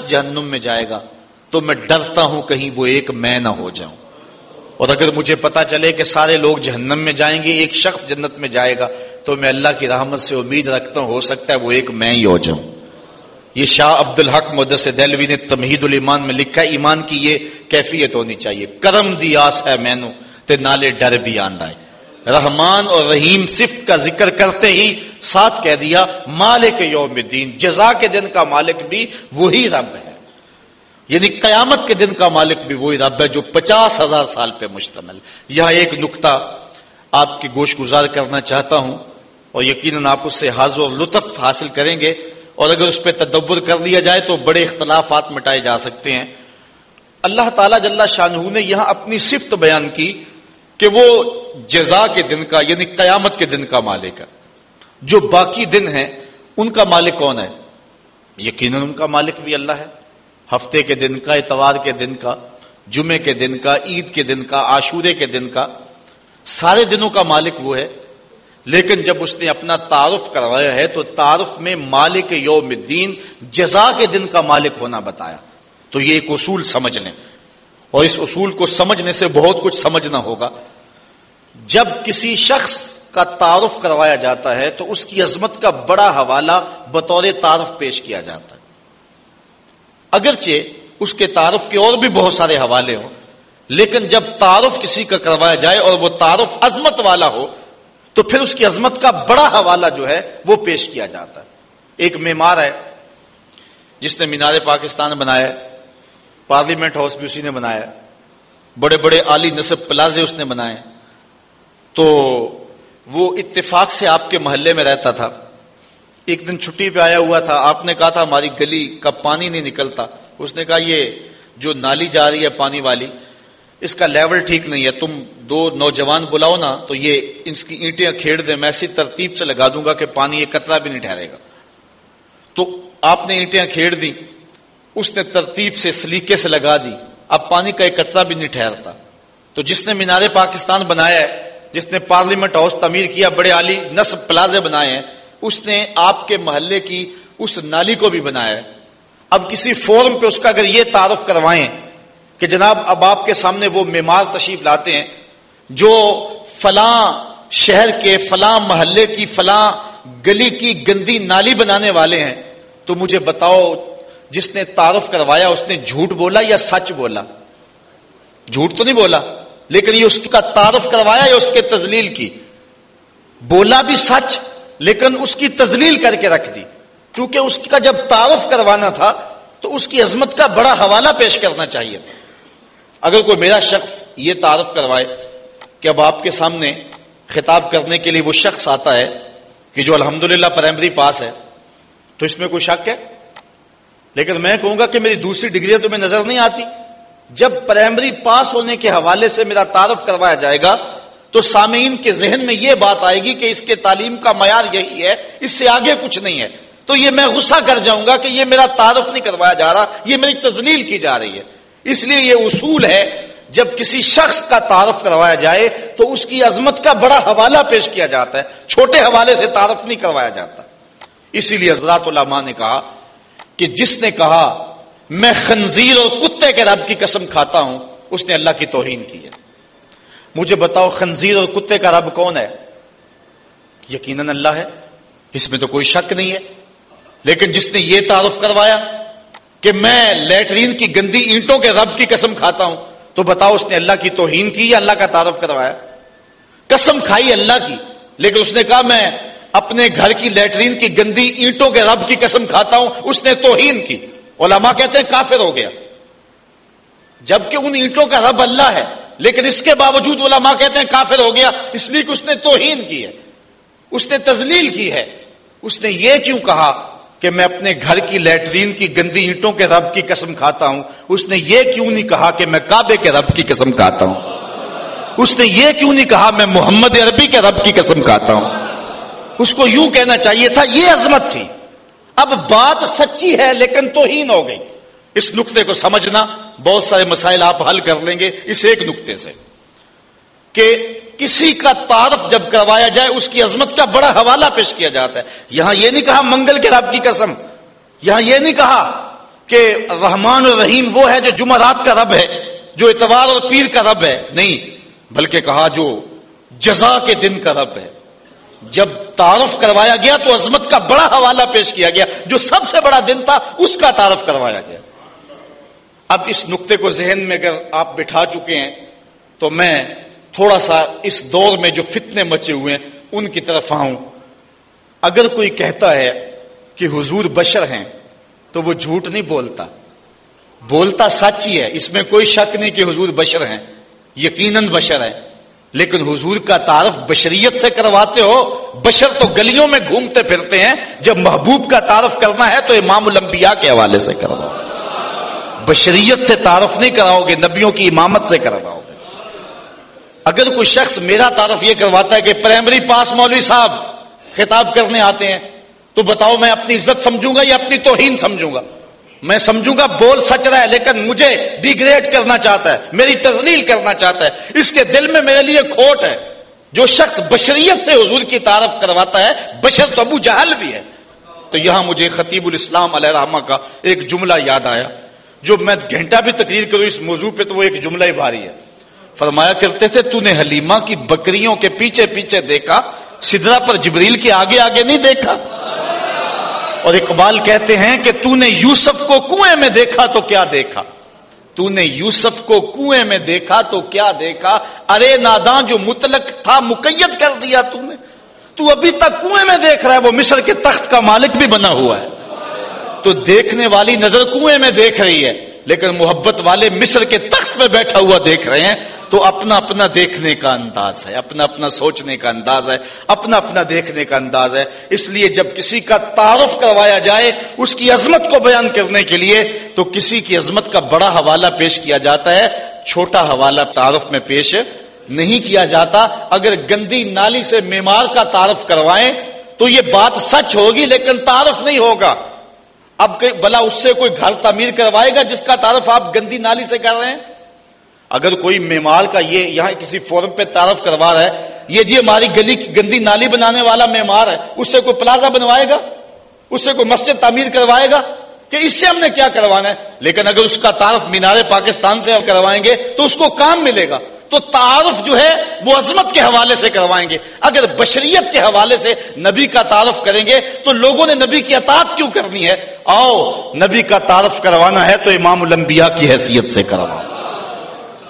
شخص جہنم میں جائے گا تو میں ڈرتا ہوں کہیں وہ ایک میں نہ ہو جاؤں۔ اور اگر مجھے پتا چلے کہ سارے لوگ جہنم میں جائیں گے، ایک شخص جنت میں جائے گا، تو میں اللہ کی رحمت سے امید رکھتا ہوں، ہو سکتا ہے وہ ایک میں ہی ہو جاؤں۔ یہ شاہ عبد الحق مدس دلوی نے تمہید الایمان میں لکھا ایمان کی یہ کیفیت ہونی چاہیے۔ کرم دی آس ہے مینو، تے نالے ڈر بھی آندا ہے۔ رحمان اور رحیم صفت کا ذکر کرتے ہی ساتھ کہہ دیا، مالک یوم الدین، جزا کے دن کا مالک بھی وہی رب ہے۔ یعنی قیامت کے دن کا مالک بھی وہی رب ہے جو پچاس ہزار سال پہ مشتمل۔ یہاں ایک نقطہ آپ کی گوشت گزار کرنا چاہتا ہوں اور یقیناً آپ اس سے حاضر اور لطف حاصل کریں گے اور اگر اس پہ تدبر کر لیا جائے تو بڑے اختلافات مٹائے جا سکتے ہیں۔ اللہ تعالیٰ جل شاہ نے یہاں اپنی صفت بیان کی کہ وہ جزا کے دن کا یعنی قیامت کے دن کا مالک ہے۔ جو باقی دن ہیں، ان کا مالک کون ہے؟ یقیناً ان کا مالک بھی اللہ ہے۔ ہفتے کے دن کا، اتوار کے دن کا، جمعے کے دن کا، عید کے دن کا، عاشورے کے دن کا۔ سارے دنوں کا مالک وہ ہے۔ لیکن جب اس نے اپنا تعارف کروایا ہے، تو تعارف میں مالک یوم الدین جزا کے دن کا مالک ہونا بتایا۔ تو یہ ایک اصول سمجھ لیں۔ اور اس اصول کو سمجھنے سے بہت کچھ سمجھنا ہوگا۔ جب کسی شخص کا تعارف کروایا جاتا ہے تو اس کی عظمت کا بڑا حوالہ بطور تعارف پیش کیا جاتا ہے۔ اگرچہ اس کے تعارف کے اور بھی بہت سارے حوالے ہوں، لیکن جب تعارف کسی کا کروایا جائے اور وہ تعارف عظمت والا ہو، تو پھر اس کی عظمت کا بڑا حوالہ جو ہے وہ پیش کیا جاتا ہے۔ ایک معمار ہے، جس نے مینار پاکستان بنایا۔ پارلیمنٹ ہاؤس بھی اسی نے بنایا بڑے بڑے عالی نصب پلازے اس نے بنائے۔ تو وہ اتفاق سے آپ کے محلے میں رہتا تھا۔ ایک دن چھٹی پہ آیا ہوا تھا۔ آپ نے کہا تھا ہماری گلی کا پانی نہیں نکلتا۔ اس نے کہا یہ جو نالی جا رہی ہے پانی والی، اس کا لیول ٹھیک نہیں ہے۔ تم دو نوجوان بلاؤ نا تو یہ اس کی اینٹیں کھیڑ دیں۔ میں ایسی ترتیب سے لگا دوں گا کہ پانی ایک قطرہ بھی نہیں ٹھہرے گا۔ تو آپ نے اینٹیں کھیڑ دی اس نے ترتیب سے سلیقے سے لگا دی۔ اب پانی کا ایک قطرہ بھی نہیں ٹھہرتا۔ تو جس نے مینار پاکستان بنایا ہے، جس نے پارلیمنٹ ہاؤس تعمیر کیا، بڑے عالی نصب پلازے بنائے ہیں، اس نے آپ کے محلے کی اس نالی کو بھی بنایا ہے۔ اب کسی فورم پہ اس کا اگر یہ تعارف کروائیں کہ جناب اب آپ کے سامنے وہ معمار تشریف لاتے ہیں، جو فلاں شہر کے فلاں محلے کی، فلاں گلی کی گندی نالی بنانے والے ہیں، تو مجھے بتاؤ جس نے تعارف کروایا، اس نے جھوٹ بولا یا سچ بولا؟ جھوٹ تو نہیں بولا، لیکن یہ اس کا تعارف کروایا یا اس کے تزلیل کی؟ بولا بھی سچ، لیکن اس کی تزلیل کر کے رکھ دی۔ کیونکہ اس کا جب تعارف کروانا تھا، تو اس کی عظمت کا بڑا حوالہ پیش کرنا چاہیے تھا۔ اگر کوئی میرا شخص یہ تعارف کروائے کہ اب آپ کے سامنے خطاب کرنے کے لیے وہ شخص آتا ہے کہ جو الحمدللہ پرائمری پاس ہے، تو اس میں کوئی شک ہے؟ لیکن میں کہوں گا کہ میری دوسری ڈگری تمہیں نظر نہیں آتی۔ جب پرائمری پاس ہونے کے حوالے سے میرا تعارف کروایا جائے گا، تو سامعین کے ذہن میں یہ بات آئے گی کہ اس کے تعلیم کا معیار یہی ہے، اس سے آگے کچھ نہیں ہے۔ تو یہ میں غصہ کر جاؤں گا کہ یہ میرا تعارف نہیں کروایا جا رہا، یہ میری تزلیل کی جا رہی ہے۔ اس لیے یہ اصول ہے، جب کسی شخص کا تعارف کروایا جائے، تو اس کی عظمت کا بڑا حوالہ پیش کیا جاتا ہے۔ چھوٹے حوالے سے تعارف نہیں کروایا جاتا۔ اسی لیے حضرات علماء نے کہا کہ جس نے کہا، میں خنزیر اور کتے کے رب کی قسم کھاتا ہوں، اس نے اللہ کی توہین کی ہے۔ مجھے بتاؤ خنزیر اور کتے کا رب کون ہے؟ یقیناً اللہ ہے، اس میں تو کوئی شک نہیں ہے۔ لیکن جس نے یہ تعارف کروایا کہ میں لیٹرین کی گندی اینٹوں کے رب کی قسم کھاتا ہوں، تو بتاؤ اس نے اللہ کی توہین کی یا اللہ کا تعارف کروایا؟ قسم کھائی اللہ کی، لیکن اس نے کہا، میں اپنے گھر کی لیٹرین کی گندی اینٹوں کے رب کی قسم کھاتا ہوں، اس نے توہین کی۔ علماء کہتے ہیں کافر ہو گیا۔ جبکہ ان اینٹوں کا رب اللہ ہے، لیکن اس کے باوجود علماء کہتے ہیں کافر ہو گیا، اس لیے کہ اس نے توہین کی ہے۔ اس نے تزلیل کی ہے۔ اس نے یہ کیوں کہا کہ میں اپنے گھر کی لیٹرین کی گندی اینٹوں کے رب کی قسم کھاتا ہوں؟ اس نے یہ کیوں نہیں کہا کہ میں کعبے کے رب کی قسم کھاتا ہوں؟ اس نے یہ کیوں نہیں کہا میں محمد عربی کے رب کی قسم کھاتا ہوں؟ اس کو یوں کہنا چاہیے تھا، یہ عظمت تھی۔ اب بات سچی ہے لیکن توہین ہو گئی۔ اس نقطے کو سمجھنا، بہت سارے مسائل آپ حل کر لیں گے اس ایک نقطے سے۔ کہ کسی کا تعارف جب کروایا جائے، اس کی عظمت کا بڑا حوالہ پیش کیا جاتا ہے۔ یہاں یہ نہیں کہا منگل کے رب کی قسم۔ یہاں یہ نہیں کہا کہ رحمان اور رحیم وہ ہے جو جمعرات کا رب ہے، جو اتوار اور پیر کا رب ہے۔ نہیں، بلکہ کہا جو جزا کے دن کا رب ہے۔ جب تعارف کروایا گیا تو عظمت کا بڑا حوالہ پیش کیا گیا۔ جو سب سے بڑا دن تھا، اس کا تعارف کروایا گیا۔ اب اس نقطے کو ذہن میں اگر آپ بٹھا چکے ہیں، تو میں تھوڑا سا اس دور میں جو فتنے مچے ہوئے ہیں، ان کی طرف آؤں۔ اگر کوئی کہتا ہے کہ حضور بشر ہیں، تو وہ جھوٹ نہیں بولتا۔ بولتا سچ ہی ہے۔ اس میں کوئی شک نہیں کہ حضور بشر ہیں۔ یقیناً بشر ہے لیکن حضور کا تعارف بشریت سے کرواتے ہو، بشر تو گلیوں میں گھومتے پھرتے ہیں، جب محبوب کا تعارف کرنا ہے تو امام الانبیاء کے حوالے سے کرواؤ۔ بشریت سے تعارف نہیں کراؤ گے، نبیوں کی امامت سے کرواؤ گے۔ اگر کوئی شخص میرا تعارف یہ کرواتا ہے کہ پرائمری پاس مولوی صاحب خطاب کرنے آتے ہیں، تو بتاؤ میں اپنی عزت سمجھوں گا یا اپنی توہین سمجھوں گا؟ میں سمجھوں گا بول سچ رہا ہے، لیکن مجھے ڈیگریڈ کرنا چاہتا ہے، میری تزلیل کرنا چاہتا ہے۔ اس کے دل میں میرے لیے کھوٹ ہے۔ جو شخص بشریت سے حضور کی تعارف کرواتا ہے، بشر تو ابو جہل بھی ہے۔ تو یہاں مجھے خطیب الاسلام علیہ رحمہ کا ایک جملہ یاد آیا۔ جو میں گھنٹہ بھی تقریر کروں اس موضوع پہ، تو وہ ایک جملہ ہی بھاری ہے۔ فرمایا کرتے تھے، تو نے حلیمہ کی بکریوں کے پیچھے پیچھے دیکھا سدرا پر جبریل کے آگے آگے نہیں دیکھا؟ اور اقبال کہتے ہیں کہ تو نے یوسف کو کنویں میں دیکھا تو کیا دیکھا؟ تو نے یوسف کو کنویں میں دیکھا تو کیا دیکھا؟ ارے ناداں، جو مطلق تھا، مقید کر دیا تو نے۔ تو ابھی تک کنویں میں دیکھ رہا ہے، وہ مصر کے تخت کا مالک بھی بنا ہوا ہے۔ تو دیکھنے والی نظر کنویں میں دیکھ رہی ہے، لیکن محبت والے مصر کے تخت میں بیٹھا ہوا دیکھ رہے ہیں۔ تو اپنا اپنا دیکھنے کا انداز ہے، اپنا اپنا سوچنے کا انداز ہے، اپنا اپنا دیکھنے کا انداز ہے۔ اس لیے جب کسی کا تعارف کروایا جائے اس کی عظمت کو بیان کرنے کے لیے، تو کسی کی عظمت کا بڑا حوالہ پیش کیا جاتا ہے۔ چھوٹا حوالہ تعارف میں پیش نہیں کیا جاتا۔ اگر گندی نالی سے میمار کا تعارف کروائیں، تو یہ بات سچ ہوگی، لیکن تعارف نہیں ہوگا۔ اب بلا اس سے کوئی گھر تعمیر کروائے گا جس کا تعارف آپ گندی نالی سے کر رہے ہیں؟ اگر کوئی معمار کا یہ یہاں کسی فورم پہ تعارف کروا رہا ہے، یہ جی ہماری گلی گندی نالی بنانے والا معمار ہے، اس سے کوئی پلازا بنوائے گا؟ اس سے کوئی مسجد تعمیر کروائے گا؟ کہ اس سے ہم نے کیا کروانا ہے؟ لیکن اگر اس کا تعارف مینار پاکستان سے کروائیں گے، تو اس کو کام ملے گا۔ تو تعارف جو ہے، وہ عظمت کے حوالے سے کروائیں گے۔ اگر بشریت کے حوالے سے نبی کا تعارف کریں گے، تو لوگوں نے نبی کی اطاعت کیوں کرنی ہے؟ آؤ، نبی کا تعارف کروانا ہے تو امام الانبیاء کی حیثیت سے کرواؤ۔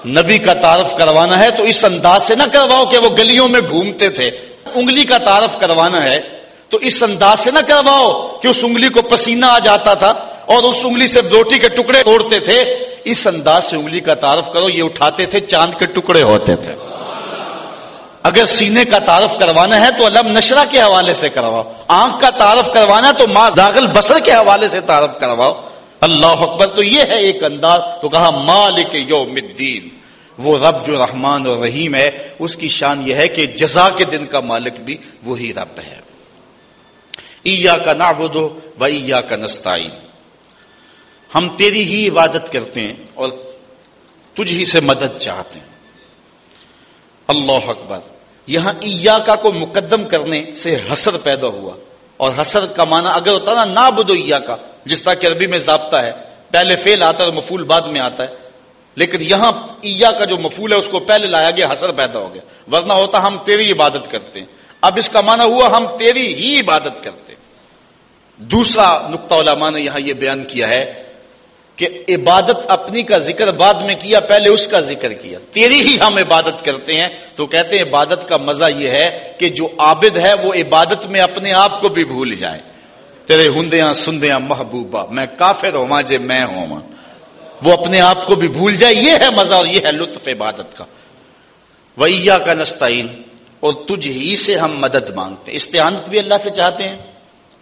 نبی کا تعارف کروانا ہے تو اس انداز سے نہ کرواؤ کہ وہ گلیوں میں گھومتے تھے۔ انگلی کا تعارف کروانا ہے تو اس انداز سے نہ کرواؤ کہ اس انگلی کو پسینہ آ جاتا تھا اور اس انگلی سے روٹی کے ٹکڑے توڑتے تھے۔ اس انداز سے انگلی کا تعارف کرو، یہ اٹھاتے تھے، چاند کے ٹکڑے ہوتے تھے۔ اگر سینے کا تعارف کروانا ہے تو علم نشرہ کے حوالے سے کرواؤ۔ آنکھ کا تعارف کروانا تو ماں زاغل بسر کے حوالے سے تعارف کرواؤ۔ اللہ اکبر، تو یہ ہے ایک انداز، تو کہا مالک یوم الدین۔ وہ رب جو رحمان اور رحیم ہے، اس کی شان یہ ہے کہ جزا کے دن کا مالک بھی وہی رب ہے۔ ایا کا نابود و ایا کا نستعین۔ ہم تیری ہی عبادت کرتے ہیں اور تجھ ہی سے مدد چاہتے ہیں۔ اللہ اکبر۔ یہاں ایا کا کو مقدم کرنے سے حسر پیدا ہوا، اور حسر کا معنی اگر ہوتا نا نہ بدو ایا کا جس طرح کہ عربی میں ضابطہ ہے، پہلے فیل آتا ہے اور مفول بعد میں آتا ہے۔ لیکن یہاں ایا کا جو مفول ہے، اس کو پہلے لایا گیا حسر پیدا ہو گیا۔ ورنہ ہوتا ہم تیری عبادت کرتے ہیں۔ اب اس کا معنی ہوا ہم تیری ہی عبادت کرتے ہیں۔ دوسرا نقطہ علماء نے یہاں یہ بیان کیا ہے کہ عبادت اپنی کا ذکر بعد میں کیا، پہلے اس کا ذکر کیا۔ تیری ہی ہم عبادت کرتے ہیں۔ تو کہتے ہیں عبادت کا مزہ یہ ہے کہ جو عابد ہے، وہ عبادت میں اپنے آپ کو بھی بھول جائے۔ تیرے ہندیاں سندیاں محبوبہ، میں کافر ہوا جے میں ہوں وہ اپنے آپ کو بھی بھول جائے، یہ ہے مزہ اور یہ ہے لطف عبادت کا۔ ویا کا نستعین اور تجھ ہی سے ہم مدد مانگتے۔ ہیں استعانت بھی اللہ سے چاہتے ہیں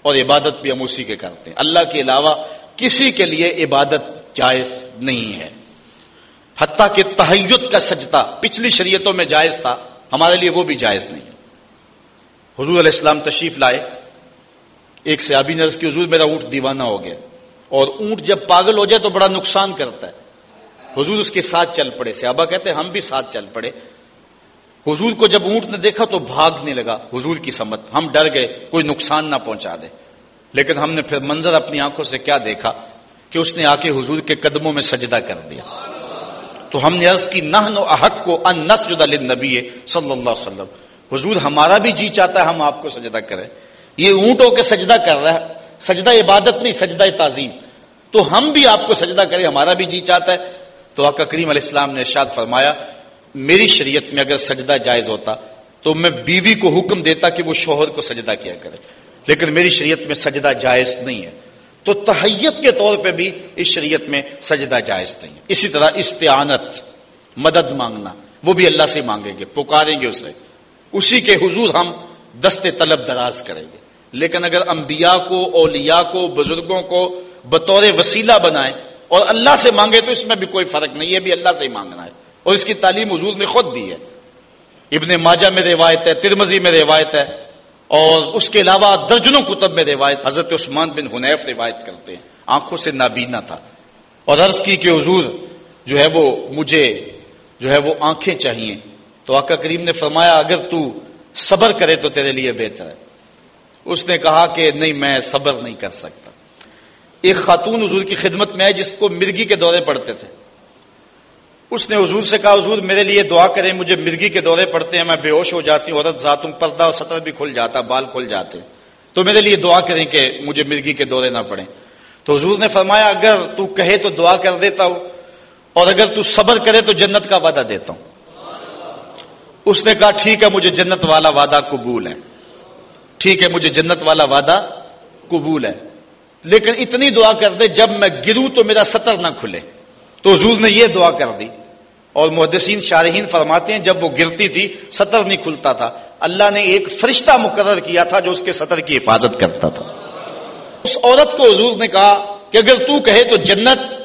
اور عبادت بھی ہم اسی کے کرتے ہیں۔ اللہ کے علاوہ کسی کے لیے عبادت جائز نہیں ہے۔ حتیٰ کہ تحیت کا سجدہ پچھلی شریعتوں میں جائز تھا، ہمارے لیے وہ بھی جائز نہیں ہے۔ حضور علیہ السلام تشریف لائے۔ ایک سیابی نرس کی، حضور، میرا اونٹ دیوانہ ہو گیا۔ اور اونٹ جب پاگل ہو جائے تو بڑا نقصان کرتا ہے۔ حضور اس کے ساتھ چل پڑے۔ سیابا کہتے ہیں، ہم بھی ساتھ چل پڑے۔ حضور کو جب اونٹ نے دیکھا تو بھاگنے لگا۔ حضور کی سمت۔ ہم ڈر گئے، کوئی نقصان نہ پہنچا دے۔ لیکن ہم نے پھر منظر اپنی آنکھوں سے کیا دیکھا کہ اس نے آ کے حضور کے قدموں میں سجدہ کر دیا۔ تو ہم نے عرض کی نہ نو احق کو ان نسجد للنبی صلی اللہ علیہ وسلم۔ حضور ہمارا بھی جی چاہتا ہے، ہم آپ کو سجدہ کریں۔ یہ اونٹ ہو کے سجدہ کر رہا ہے۔ سجدہ عبادت نہیں، سجدہ تعظیم۔ تو ہم بھی آپ کو سجدہ کریں، ہمارا بھی جی چاہتا ہے۔ تو آقا کریم علیہ السلام نے ارشاد فرمایا، میری شریعت میں اگر سجدہ جائز ہوتا تو میں بیوی کو حکم دیتا کہ وہ شوہر کو سجدہ کیا کرے۔ لیکن میری شریعت میں سجدہ جائز نہیں ہے۔ تو تحیت کے طور پہ بھی اس شریعت میں سجدہ جائز نہیں ہے۔ اسی طرح استعانت، مدد مانگنا، وہ بھی اللہ سے مانگیں گے، پکاریں گے اسے۔ اسی کے حضور ہم دست طلب دراز کریں گے۔ لیکن اگر انبیاء کو، اولیاء کو، بزرگوں کو بطور وسیلہ بنائیں اور اللہ سے مانگے تو اس میں بھی کوئی فرق نہیں ہے، بھی اللہ سے ہی مانگنا ہے۔ اور اس کی تعلیم حضور نے خود دی ہے۔ ابن ماجہ میں روایت ہے ترمزی میں روایت ہے۔ اور اس کے علاوہ درجنوں کتب میں روایت، حضرت عثمان بن حنیف روایت کرتے ہیں۔ آنکھوں سے نابینا تھا۔ اور عرض کی کہ حضور جو ہے وہ مجھے جو ہے وہ آنکھیں چاہیے۔ تو آقا کریم نے فرمایا، اگر تو صبر کرے تو تیرے لیے بہتر ہے۔ اس نے کہا کہ نہیں، میں صبر نہیں کر سکتا۔ ایک خاتون حضور کی خدمت میں ہے جس کو مرگی کے دورے پڑتے تھے۔ اس نے حضور سے کہا، حضور، میرے لیے دعا کریں، مجھے مرگی کے دورے پڑتے ہیں، میں بے ہوش ہو جاتی ہوں، عورت ذات ہوں، پردہ اور سطر بھی کھل جاتا، بال کھل جاتے۔ تو میرے لیے دعا کریں کہ مجھے مرگی کے دورے نہ پڑیں تو حضور نے فرمایا، اگر تو کہے تو دعا کر دیتا ہوں، اور اگر تو صبر کرے تو جنت کا وعدہ دیتا ہوں۔ اس نے کہا، ٹھیک ہے، مجھے جنت والا وعدہ قبول ہے۔ ٹھیک ہے، مجھے جنت والا وعدہ قبول ہے۔ لیکن اتنی دعا کر دے، جب میں گروں تو میرا سطر نہ کھلے۔ تو حضور نے یہ دعا کر دی۔ اور محدثین شارحین فرماتے ہیں، جب وہ گرتی تھی، سطر نہیں کھلتا تھا۔ اللہ نے ایک فرشتہ مقرر کیا تھا جو اس کے سطر کی حفاظت کرتا تھا۔ اس عورت کو حضور نے کہا کہ اگر تو کہے تو جنت،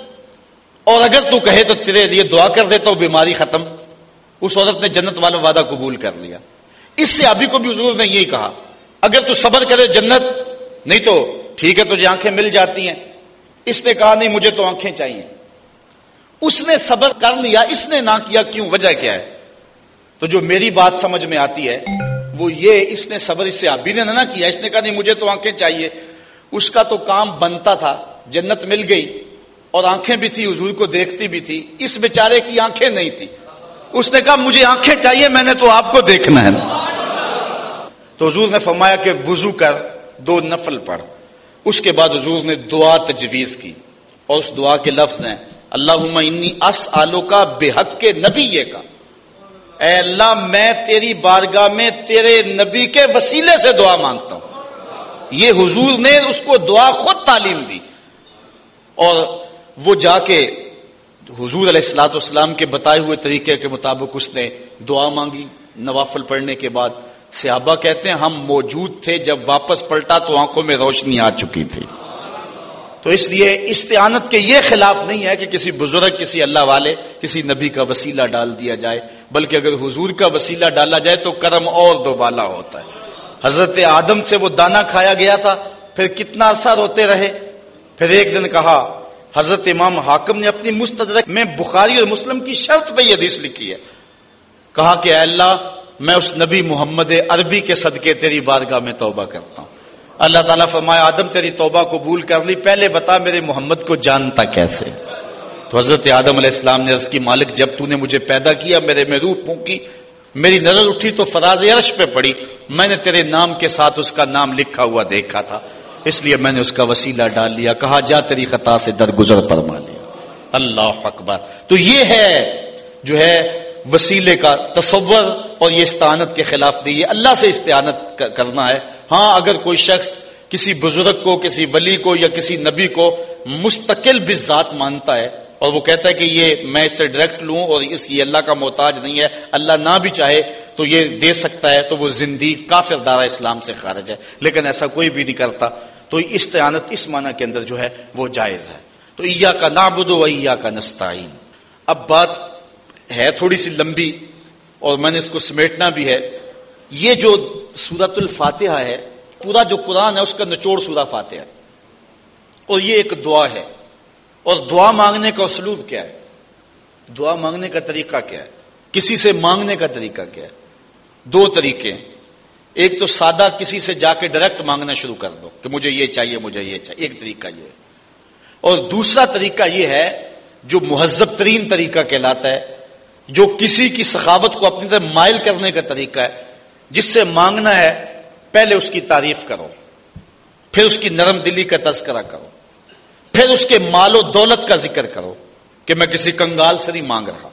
اور اگر تو کہے تو تیرے لیے دعا کر دے تو بیماری ختم۔ اس عورت نے جنت والا وعدہ قبول کر لیا۔ اس سے ابھی کو بھی حضور نے یہی کہا۔ اگر تو صبر کرے جنت، نہیں تو ٹھیک ہے، تجھے آنکھیں مل جاتی ہیں۔ اس نے کہا، نہیں، مجھے تو آنکھیں چاہیے۔ اس نے صبر کر لیا، اس نے نہ کیا، کیوں؟ وجہ کیا ہے؟ تو جو میری بات سمجھ میں آتی ہے، وہ یہ اس نے صبر، اس سے ابھی نے نہ کیا۔ اس نے کہا، نہیں، مجھے تو آنکھیں چاہیے۔ اس کا تو کام بنتا تھا، جنت مل گئی اور آنکھیں بھی تھی حضور کو دیکھتی بھی تھی۔ اس بیچارے کی آنکھیں نہیں تھی اس نے کہا، مجھے آنکھیں چاہیے، میں نے تو آپ کو دیکھنا ہے۔ تو حضور نے فرمایا کہ وضو کر دو نفل پڑھ۔ اس کے بعد حضور نے دعا تجویز کی۔ اور اس دعا کے لفظ ہیں اللہ انی اس آلو کا بے حق کے نبی یہ کا اے اللہ، میں تیری بارگاہ میں تیرے نبی کے وسیلے سے دعا مانگتا ہوں۔ یہ حضور نے اس کو دعا خود تعلیم دی۔ اور وہ جا کے حضور علیہ السلاۃ والسلام کے بتائے ہوئے طریقے کے مطابق اس نے دعا مانگی۔ نوافل پڑھنے کے بعد صحابہ کہتے ہیں، ہم موجود تھے، جب واپس پلٹا تو آنکھوں میں روشنی آ چکی تھی۔ تو اس لیے استعانت کے یہ خلاف نہیں ہے کہ کسی بزرگ، کسی اللہ والے، کسی نبی کا وسیلہ ڈال دیا جائے۔ بلکہ اگر حضور کا وسیلہ ڈالا جائے تو کرم اور دوبالا ہوتا ہے۔ حضرت آدم سے وہ دانا کھایا گیا تھا، پھر کتنا عرصہ روتے رہے؟ پھر ایک دن کہا، حضرت امام حاکم نے اپنی مستدرک میں بخاری اور مسلم کی شرط پہ یہ حدیث لکھی ہے۔ کہا کہ اے اللہ میں اس نبی محمد عربی کے صدقے تیری بارگاہ میں توبہ کرتا ہوں۔ اللہ تعالیٰ فرمایا، آدم تیری توبہ قبول کر لی، پہلے بتا میرے محمد کو جانتا کیسے؟ تو حضرت آدم علیہ السلام نے عرض کی، مالک، جب تو نے مجھے پیدا کیا، میرے میں روح پھونکی، میری نظر اٹھی تو فراز عرش پہ پڑی۔ میں نے تیرے نام کے ساتھ اس کا نام لکھا ہوا دیکھا تھا، اس لیے میں نے اس کا وسیلہ ڈال لیا، کہا، جا تیری خطا سے درگزر فرما لیا اللہ اکبر۔ تو یہ ہے جو ہے وسیلے کا تصور اور یہ استعانت کے خلاف نہیں، یہ اللہ سے استعانت کرنا ہے۔ ہاں اگر کوئی شخص کسی بزرگ کو، کسی ولی کو یا کسی نبی کو مستقل بھی ذات مانتا ہے اور وہ کہتا ہے کہ یہ میں اس سے ڈائریکٹ لوں اور اس یہ اللہ کا محتاج نہیں ہے، اللہ نہ بھی چاہے تو یہ دے سکتا ہے تو وہ زندگی کافر دارا اسلام سے خارج ہے۔ لیکن ایسا کوئی بھی نہیں کرتا۔ تو استعانت اس معنی کے اندر جو ہے وہ جائز ہے۔ تو ایا کا نابود و ایا کا نستعین۔ اب بات ہے تھوڑی سی لمبی اور میں نے اس کو سمیٹنا بھی ہے، یہ جو سورت الفاتحہ ہے، پورا جو قرآن ہے، اس کا نچوڑ سورہ فاتحہ اور یہ ایک دعا ہے۔ اور دعا مانگنے کا اسلوب کیا ہے؟ دعا مانگنے کا طریقہ کیا ہے؟ کسی سے مانگنے کا طریقہ کیا ہے؟ دو طریقے ایک تو سادہ کسی سے جا کے ڈائریکٹ مانگنا شروع کر دو کہ مجھے یہ چاہیے، مجھے یہ چاہیے۔ ایک طریقہ یہ ہے۔ اور دوسرا طریقہ یہ ہے، جو مہذب ترین طریقہ کہلاتا ہے جو کسی کی سخاوت کو اپنی طرف مائل کرنے کا طریقہ ہے، جس سے مانگنا ہے، پہلے اس کی تعریف کرو، پھر اس کی نرم دلی کا تذکرہ کرو، پھر اس کے مال و دولت کا ذکر کرو کہ میں کسی کنگال سے نہیں مانگ رہا۔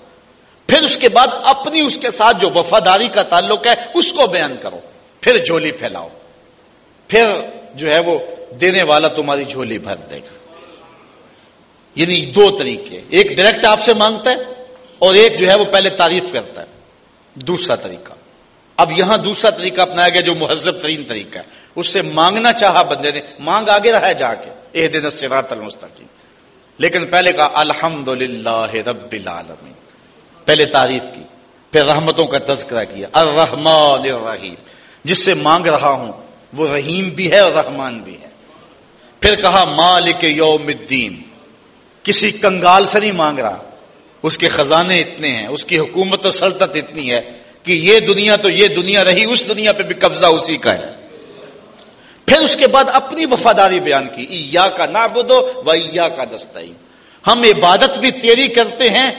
پھر اس کے بعد اپنی اس کے ساتھ جو وفاداری کا تعلق ہے، اس کو بیان کرو، پھر جھولی پھیلاؤ۔ پھر جو ہے وہ دینے والا تمہاری جھولی بھر دے گا۔ یعنی دو طریقے، ایک ڈائریکٹ آپ سے مانگتا ہے اور ایک جو ہے وہ پہلے تعریف کرتا ہے، دوسرا طریقہ۔ اب یہاں دوسرا طریقہ اپنایا گیا جو مہذب ترین طریقہ ہے۔ اس سے مانگنا چاہا بندے نے، مانگ آگے رہا ہے جا کے۔ اے دن المستقیم۔ لیکن پہلے کہا الحمد للہ رب العالمین۔ پہلے تعریف کی، پھر رحمتوں کا تذکرہ کیا، الرحمن الرحیم۔ جس سے مانگ رہا ہوں، وہ رحیم بھی ہے اور رحمان بھی ہے۔ پھر کہا، مالک یوم الدین۔ کسی کنگال سے نہیں مانگ رہا۔ اس کے خزانے اتنے ہیں، اس کی حکومت و سلطنت اتنی ہے کہ یہ دنیا تو یہ دنیا رہی، اس دنیا پہ بھی قبضہ اسی کا ہے۔ پھر اس کے بعد اپنی وفاداری بیان کی ایا کا نابودو و ایا کا دستائی ہم عبادت بھی تیری کرتے ہیں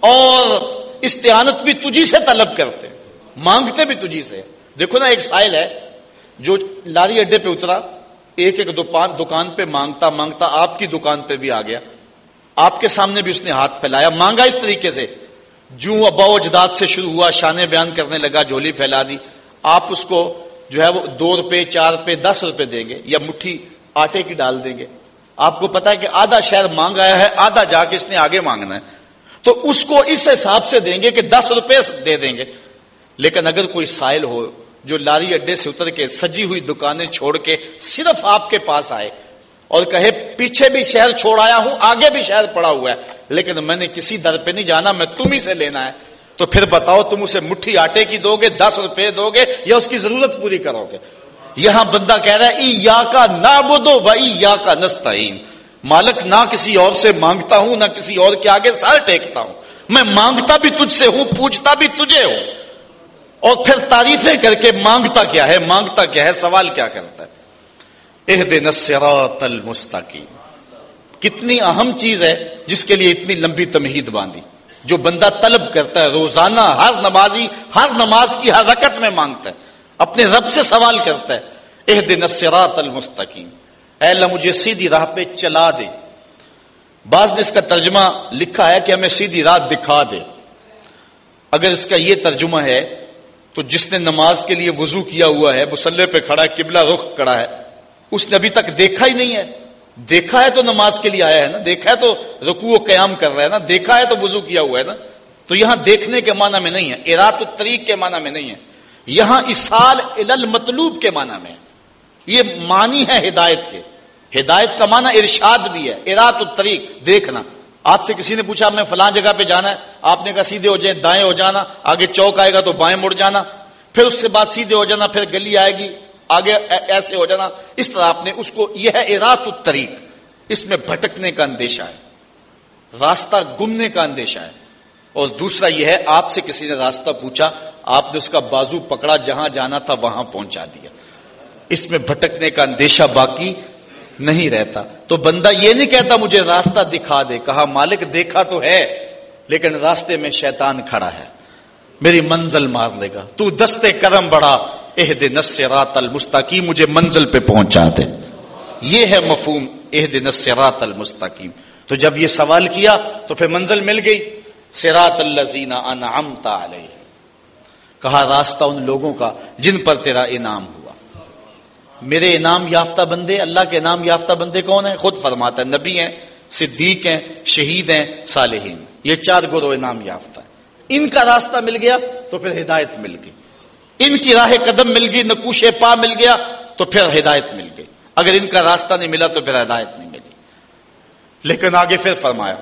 اور استعانت بھی تجھی سے طلب کرتے مانگتے بھی تجھی سے۔ دیکھو نا، ایک سائل ہے جو لاری اڈے پہ اترا، ایک ایک دکان پہ مانگتا مانگتا آپ کی دکان پہ بھی آ گیا۔ آپ کے سامنے بھی اس نے ہاتھ پھیلایا۔ مانگا اس طریقے سے۔ جو ابا و جداد سے شروع ہوا، شانے بیان کرنے لگا، جھولی پھیلا دی۔ آپ اس کو جو ہے وہ دو روپے، چار روپے، دس روپے دیں گے یا مٹھی، آٹے کی ڈال دیں گے۔ آپ کو پتا ہے کہ آدھا شہر مانگ آیا ہے، آدھا جا کے اس نے آگے مانگنا ہے۔ تو اس کو اس حساب سے دیں گے کہ دس روپے دے دیں گے۔ لیکن اگر کوئی سائل ہو جو لاری اڈے سے اتر کے، سجی ہوئی دکانیں چھوڑ کے صرف آپ کے پاس آئے اور کہے، پیچھے بھی شہر چھوڑ آیا ہوں، آگے بھی شہر پڑا ہوا ہے۔ لیکن میں نے کسی در پہ نہیں جانا، میں تم ہی سے لینا ہے۔ تو پھر بتاؤ، تم اسے مٹھی آٹے کی دو گے، دس روپے دو گے، یا اس کی ضرورت پوری کرو گے؟ یہاں بندہ کہہ رہا ہے ای یا کا نہ بدو بھائی یا کا نستعین مالک نہ کسی اور سے مانگتا ہوں، نہ کسی اور کے آگے سر ٹیکتا ہوں۔ میں مانگتا بھی تجھ سے ہوں، پوچھتا بھی تجھے ہوں۔ اور پھر تعریفیں کر کے مانگتا کیا ہے، مانگتا کیا ہے، سوال کیا کرتا ہے؟ المستقیم کتنی اہم چیز ہے جس کے لیے اتنی لمبی تمہید باندھی۔ جو بندہ طلب کرتا ہے، روزانہ ہر نمازی، ہر نماز کی ہر رکت میں مانگتا ہے۔ اپنے رب سے سوال کرتا ہے اح دن المستقیم اے اللہ، مجھے سیدھی راہ پہ چلا دے۔ بعض نے اس کا ترجمہ لکھا ہے کہ ہمیں سیدھی راہ دکھا دے۔ اگر اس کا یہ ترجمہ ہے، تو جس نے نماز کے لیے وضو کیا ہوا ہے، مسلح پہ کھڑا ہے، قبلہ رخ کھڑا ہے اس نے ابھی تک دیکھا ہی نہیں ہے۔ دیکھا ہے تو نماز کے لیے آیا ہے نا۔ دیکھا ہے تو رکوع و قیام کر رہا ہے نا۔ دیکھا ہے تو وضو کیا ہوا ہے نا۔ تو یہاں دیکھنے کے معنی میں نہیں ہے۔ ارات الطریق کے معنی میں نہیں ہے۔ یہاں اسال مطلوب کے معنی میں یہ معنی ہے ہدایت کے۔ ہدایت کا معنی ارشاد بھی ہے۔ ارات الطریق، دیکھنا۔ آپ سے کسی نے پوچھا میں فلان جگہ پہ جانا ہے؟ آپ نے کہا سیدھے ہو جائیں، دائیں ہو جانا۔ آگے چوک آئے گا تو بائیں مڑ جانا۔ پھر اس سے بعد سیدھے ہو جانا، پھر گلی آئے گی۔ آگے ایسے ہو جانا۔ اس طرح آپ نے اس کو یہ ہے ارات الطریق۔ اس میں بھٹکنے کا اندیشہ ہے۔ راستہ گمنے کا اندیشہ ہے۔ اور دوسرا یہ ہے، آپ سے کسی نے راستہ پوچھا، آپ نے اس کا بازو پکڑا، جہاں جانا تھا وہاں پہنچا دیا۔ اس میں بھٹکنے کا اندیشہ باقی نہیں رہتا۔ تو بندہ یہ نہیں کہتا، مجھے راستہ دکھا دے۔ کہا، مالک دیکھا تو ہے، لیکن راستے میں شیطان کھڑا ہے۔ میری منزل مار لے گا۔ تو دستے کرم بڑا عہد نسرات المستقیم مجھے منزل پہ پہنچا دے۔ یہ ہے مفہوم عہد نسرات المستقیم۔ تو جب یہ سوال کیا تو پھر منزل مل گئی۔ سرات اللہ انعمت علیہ کہا راستہ ان لوگوں کا جن پر تیرا انعام ہوا۔ میرے انعام یافتہ بندے، اللہ کے انعام یافتہ بندے کون ہیں؟ خود فرماتا ہے، نبی ہیں، صدیق ہیں، شہید ہیں، صالحین۔ یہ چار گرو انعام یافتہ۔ ان کا راستہ مل گیا تو پھر ہدایت مل گئی۔ ان کی راہ قدم مل گئی نکوش پا مل گیا تو پھر ہدایت مل گئی۔ اگر ان کا راستہ نہیں ملا تو پھر ہدایت نہیں ملی۔ لیکن آگے پھر فرمایا،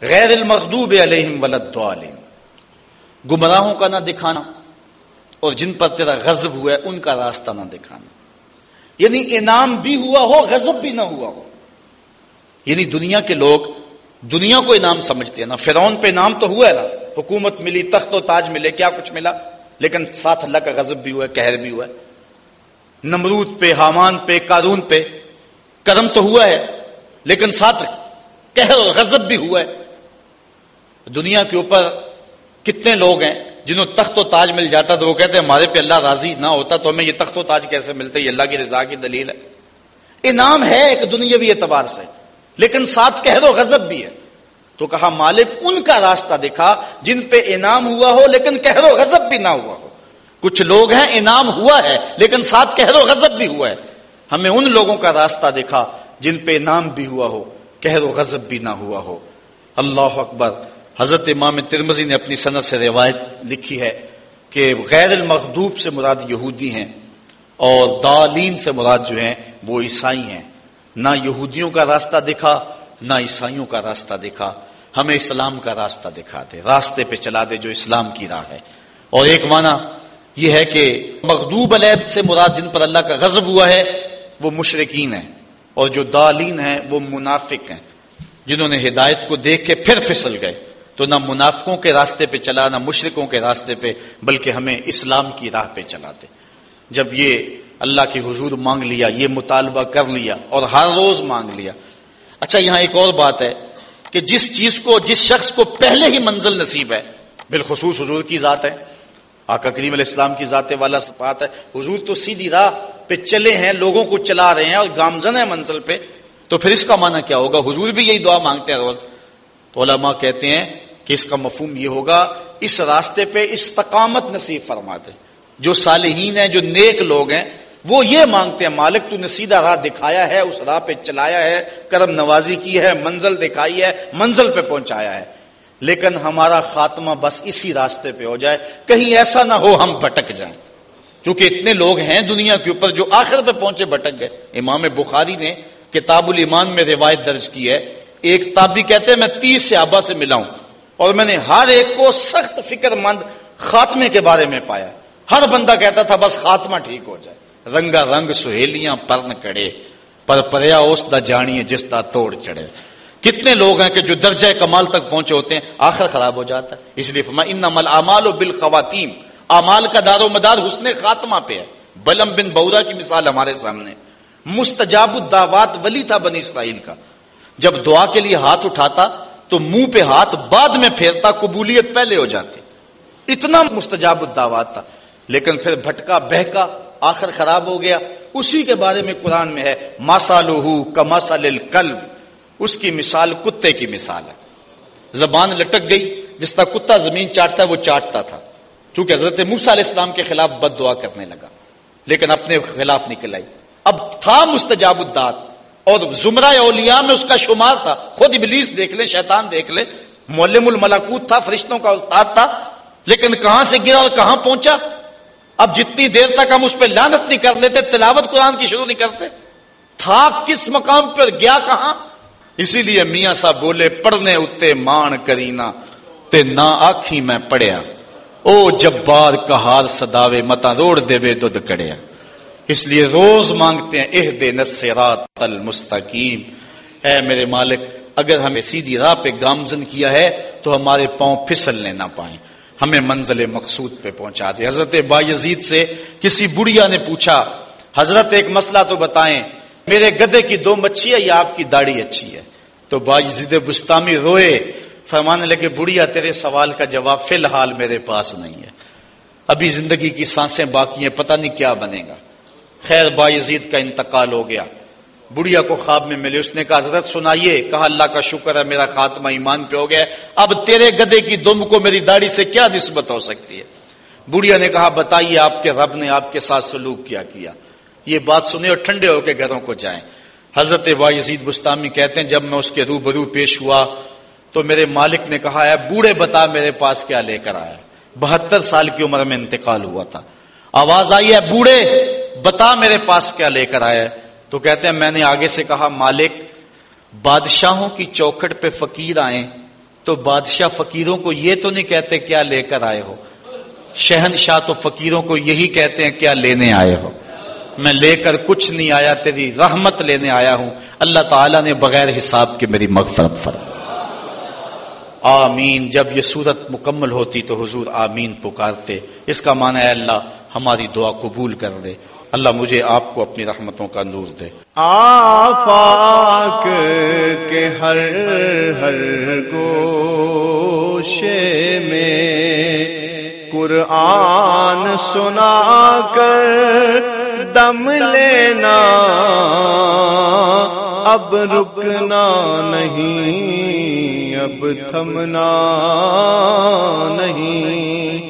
غیر المغضوب علیہم ولد گمراہوں کا نہ دکھانا اور جن پر تیرا غضب ہوا ہے، ان کا راستہ نہ دکھانا۔ یعنی انعام بھی ہوا ہو، غضب بھی نہ ہوا ہو۔ یعنی دنیا کے لوگ دنیا کو انعام سمجھتے ہیں نا۔ فرعون پہ انعام تو ہوا ہے نا۔ حکومت ملی، تخت و تاج ملے، کیا کچھ ملا؟ لیکن ساتھ اللہ کا غضب بھی ہوا ہے کہر بھی ہوا ہے۔ نمرود پہ، حامان پہ، قارون پہ کرم تو ہوا ہے، لیکن ساتھ کہر اور غضب بھی ہوا ہے۔ دنیا کے اوپر کتنے لوگ ہیں جنہوں تخت و تاج مل جاتا تو وہ کہتے ہیں، ہمارے پہ اللہ راضی نہ ہوتا تو ہمیں یہ تخت و تاج کیسے ملتے؟ یہ اللہ کی رضا کی دلیل ہے۔ انعام ہے ایک دنیاوی اعتبار سے۔ لیکن ساتھ کہہ دو، غضب بھی ہے۔ تو کہا، مالک، ان کا راستہ دکھا جن پہ انعام ہوا ہو، لیکن کہہ دو، غضب بھی نہ ہوا ہو۔ کچھ لوگ ہیں، انعام ہوا ہے، لیکن ساتھ کہہ دو، غضب بھی ہوا ہے۔ ہمیں ان لوگوں کا راستہ دکھا جن پہ انعام بھی ہوا ہو۔ کہہ دو، غضب بھی نہ ہوا ہو۔ اللہ اکبر۔ حضرت امام ترمزی نے اپنی صنعت سے روایت لکھی ہے کہ غیر المخوب سے مراد یہودی ہیں اور دالین سے مراد جو ہیں وہ عیسائی ہیں۔ نہ یہودیوں کا راستہ دکھا، نہ عیسائیوں کا راستہ دکھا۔ ہمیں اسلام کا راستہ دکھا دے راستے پہ چلا دے جو اسلام کی راہ ہے۔ اور ایک معنی یہ ہے کہ مغدوب علیہ سے مراد جن پر اللہ کا غضب ہوا ہے، وہ مشرقین ہیں۔ اور جو دالین ہیں، وہ منافق ہیں۔ جنہوں نے ہدایت کو دیکھ کے پھر پھسل گئے۔ تو نہ منافقوں کے راستے پہ چلا، نہ مشرقوں کے راستے پہ، بلکہ ہمیں اسلام کی راہ پہ چلاتے۔ جب یہ اللہ کی حضور مانگ لیا، یہ مطالبہ کر لیا اور ہر روز مانگ لیا۔ اچھا یہاں ایک اور بات ہے کہ جس چیز کو، جس شخص کو پہلے ہی منزل نصیب ہے، بالخصوص حضور کی ذات ہے، آقا کریم علیہ السلام کی ذات والا صفات ہے، حضور تو سیدھی راہ پہ چلے ہیں، لوگوں کو چلا رہے ہیں اور گامزن ہے منزل پہ، تو پھر اس کا معنی کیا ہوگا؟ حضور بھی یہی دعا مانگتے ہیں روز۔ تو علماء کہتے ہیں کہ اس کا مفہوم یہ ہوگا، اس راستے پہ استقامت نصیب فرماتے جو صالحین ہیں، جو نیک لوگ ہیں وہ یہ مانگتے ہیں، مالک تو نے سیدھا راہ دکھایا ہے، اس راہ پہ چلایا ہے، کرم نوازی کی ہے، منزل دکھائی ہے، منزل پہ پہنچایا ہے۔ لیکن ہمارا خاتمہ بس اسی راستے پہ ہو جائے، کہیں ایسا نہ ہو ہم بھٹک جائیں۔ چونکہ اتنے لوگ ہیں دنیا کے اوپر جو آخر پہ پہنچے بھٹک گئے۔ امام بخاری نے کتاب الایمان میں روایت درج کی ہے۔ ایک تابی کہتے ہیں، میں تیس سے آبا سے ملا ہوں اور میں نے ہر ایک کو سخت فکر مند خاتمے کے بارے میں پایا۔ ہر بندہ کہتا تھا، بس خاتمہ ٹھیک ہو جائے۔ رنگا رنگ سہیلیاں پرن کڑے پر پریا اس دا جانی جس دا توڑ چڑھے کتنے لوگ ہیں کہ جو درجہ کمال تک پہنچے ہوتے ہیں آخر خراب ہو جاتا ہے اس لیے فرما ان مل امال و بال امال کا دار و مدار حسن خاتمہ پہ ہے بلم بن بورا کی مثال ہمارے سامنے مستجاب الدعوات ولی تھا بنی اسرائیل کا جب دعا کے لیے ہاتھ اٹھاتا تو منہ پہ ہاتھ بعد میں پھیرتا قبولیت پہلے ہو جاتی اتنا مستجاب الدعوات تھا لیکن پھر بھٹکا بہکا آخر خراب ہو گیا۔ اسی کے بارے میں قرآن میں ہے ماسالو کا مسال ماسال اس کی مثال کتے کی مثال ہے۔ زبان لٹک گئی، جس طرح کتا زمین چاٹتا ہے، وہ چاٹتا تھا۔ چونکہ حضرت موسا علیہ السلام کے خلاف بد دعا کرنے لگا۔ لیکن اپنے خلاف نکل آئی۔ اب تھا مستجاب الداد۔ اور زمرہ اولیاء میں اس کا شمار تھا۔ خود ابلیس دیکھ لے، شیطان دیکھ لے۔ مولم الملاکوت تھا، فرشتوں کا استاد تھا۔ لیکن کہاں سے گرا اور کہاں پہنچا؟ اب جتنی دیر تک ہم اس پہ لانت نہیں کر لیتے، تلاوت قرآن کی شروع نہیں کرتے۔ تھا کس مقام پر، گیا کہاں؟ اسی لیے میاں صاحب بولے، پڑھنے اتے مان کرینا تے نہ آخی میں پڑھیا۔ او جبار کہار سداوے متا روڑ دے وے دودھ کڑیا اس لیے روز مانگتے ہیں اہ دے نسرات المستقیم۔ اے میرے مالک، اگر ہمیں سیدھی راہ پہ گامزن کیا ہے، تو ہمارے پاؤں پھسلنے نہ پائیں۔ ہمیں منزل مقصود پہ پہنچا دے۔ حضرت با یزید سے کسی بڑھیا نے پوچھا، حضرت ایک مسئلہ تو بتائیں، میرے گدے کی دو مچھی ہے یا آپ کی داڑھی اچھی ہے؟ تو با یزید بستامی روئے، فرمانے لگے، بڑھیا، تیرے سوال کا جواب فی الحال میرے پاس نہیں ہے۔ ابھی زندگی کی سانسیں باقی ہیں، پتہ نہیں کیا بنے گا۔ خیر با یزید کا انتقال ہو گیا۔ بڑھیا کو خواب میں ملے، اس نے کہا، حضرت سنائیے، کہا، اللہ کا شکر ہے، میرا خاتمہ ایمان پہ ہو گیا۔ اب تیرے گدے کی دم کو میری داڑھی سے کیا نسبت ہو سکتی ہے؟ بڑھیا نے کہا، بتائیے، آپ کے رب نے آپ کے ساتھ سلوک کیا کیا؟ یہ بات سنے اور ٹھنڈے ہو کے گھروں کو جائیں۔ حضرت با یزید بستامی کہتے ہیں، جب میں اس کے روبرو پیش ہوا تو میرے مالک نے کہا ہے بوڑھے، بتا میرے پاس کیا لے کر آیا؟ بہتر سال کی عمر میں انتقال ہوا تھا۔ آواز آئی ہے بوڑھے، بتا میرے پاس کیا لے کر آیا؟ تو کہتے ہیں، میں نے آگے سے کہا، مالک، بادشاہوں کی چوکھٹ پہ فقیر آئے تو بادشاہ فقیروں کو یہ تو نہیں کہتے کیا لے کر آئے ہو۔ شہنشاہ تو فقیروں کو یہی کہتے ہیں، کیا لینے آئے ہو۔ میں لے کر کچھ نہیں آیا، تیری رحمت لینے آیا ہوں۔ اللہ تعالیٰ نے بغیر حساب کے میری مغفرت فرمائی۔ آمین۔ جب یہ صورت مکمل ہوتی تو حضور آمین پکارتے۔ اس کا معنی ہے اللہ ہماری دعا قبول کر دے۔ اللہ مجھے آپ کو اپنی رحمتوں کا نور دے۔ آفاق کے ہر ہر گوشے میں قرآن سنا کر دم لینا۔ اب رکنا نہیں، اب تھمنا نہیں۔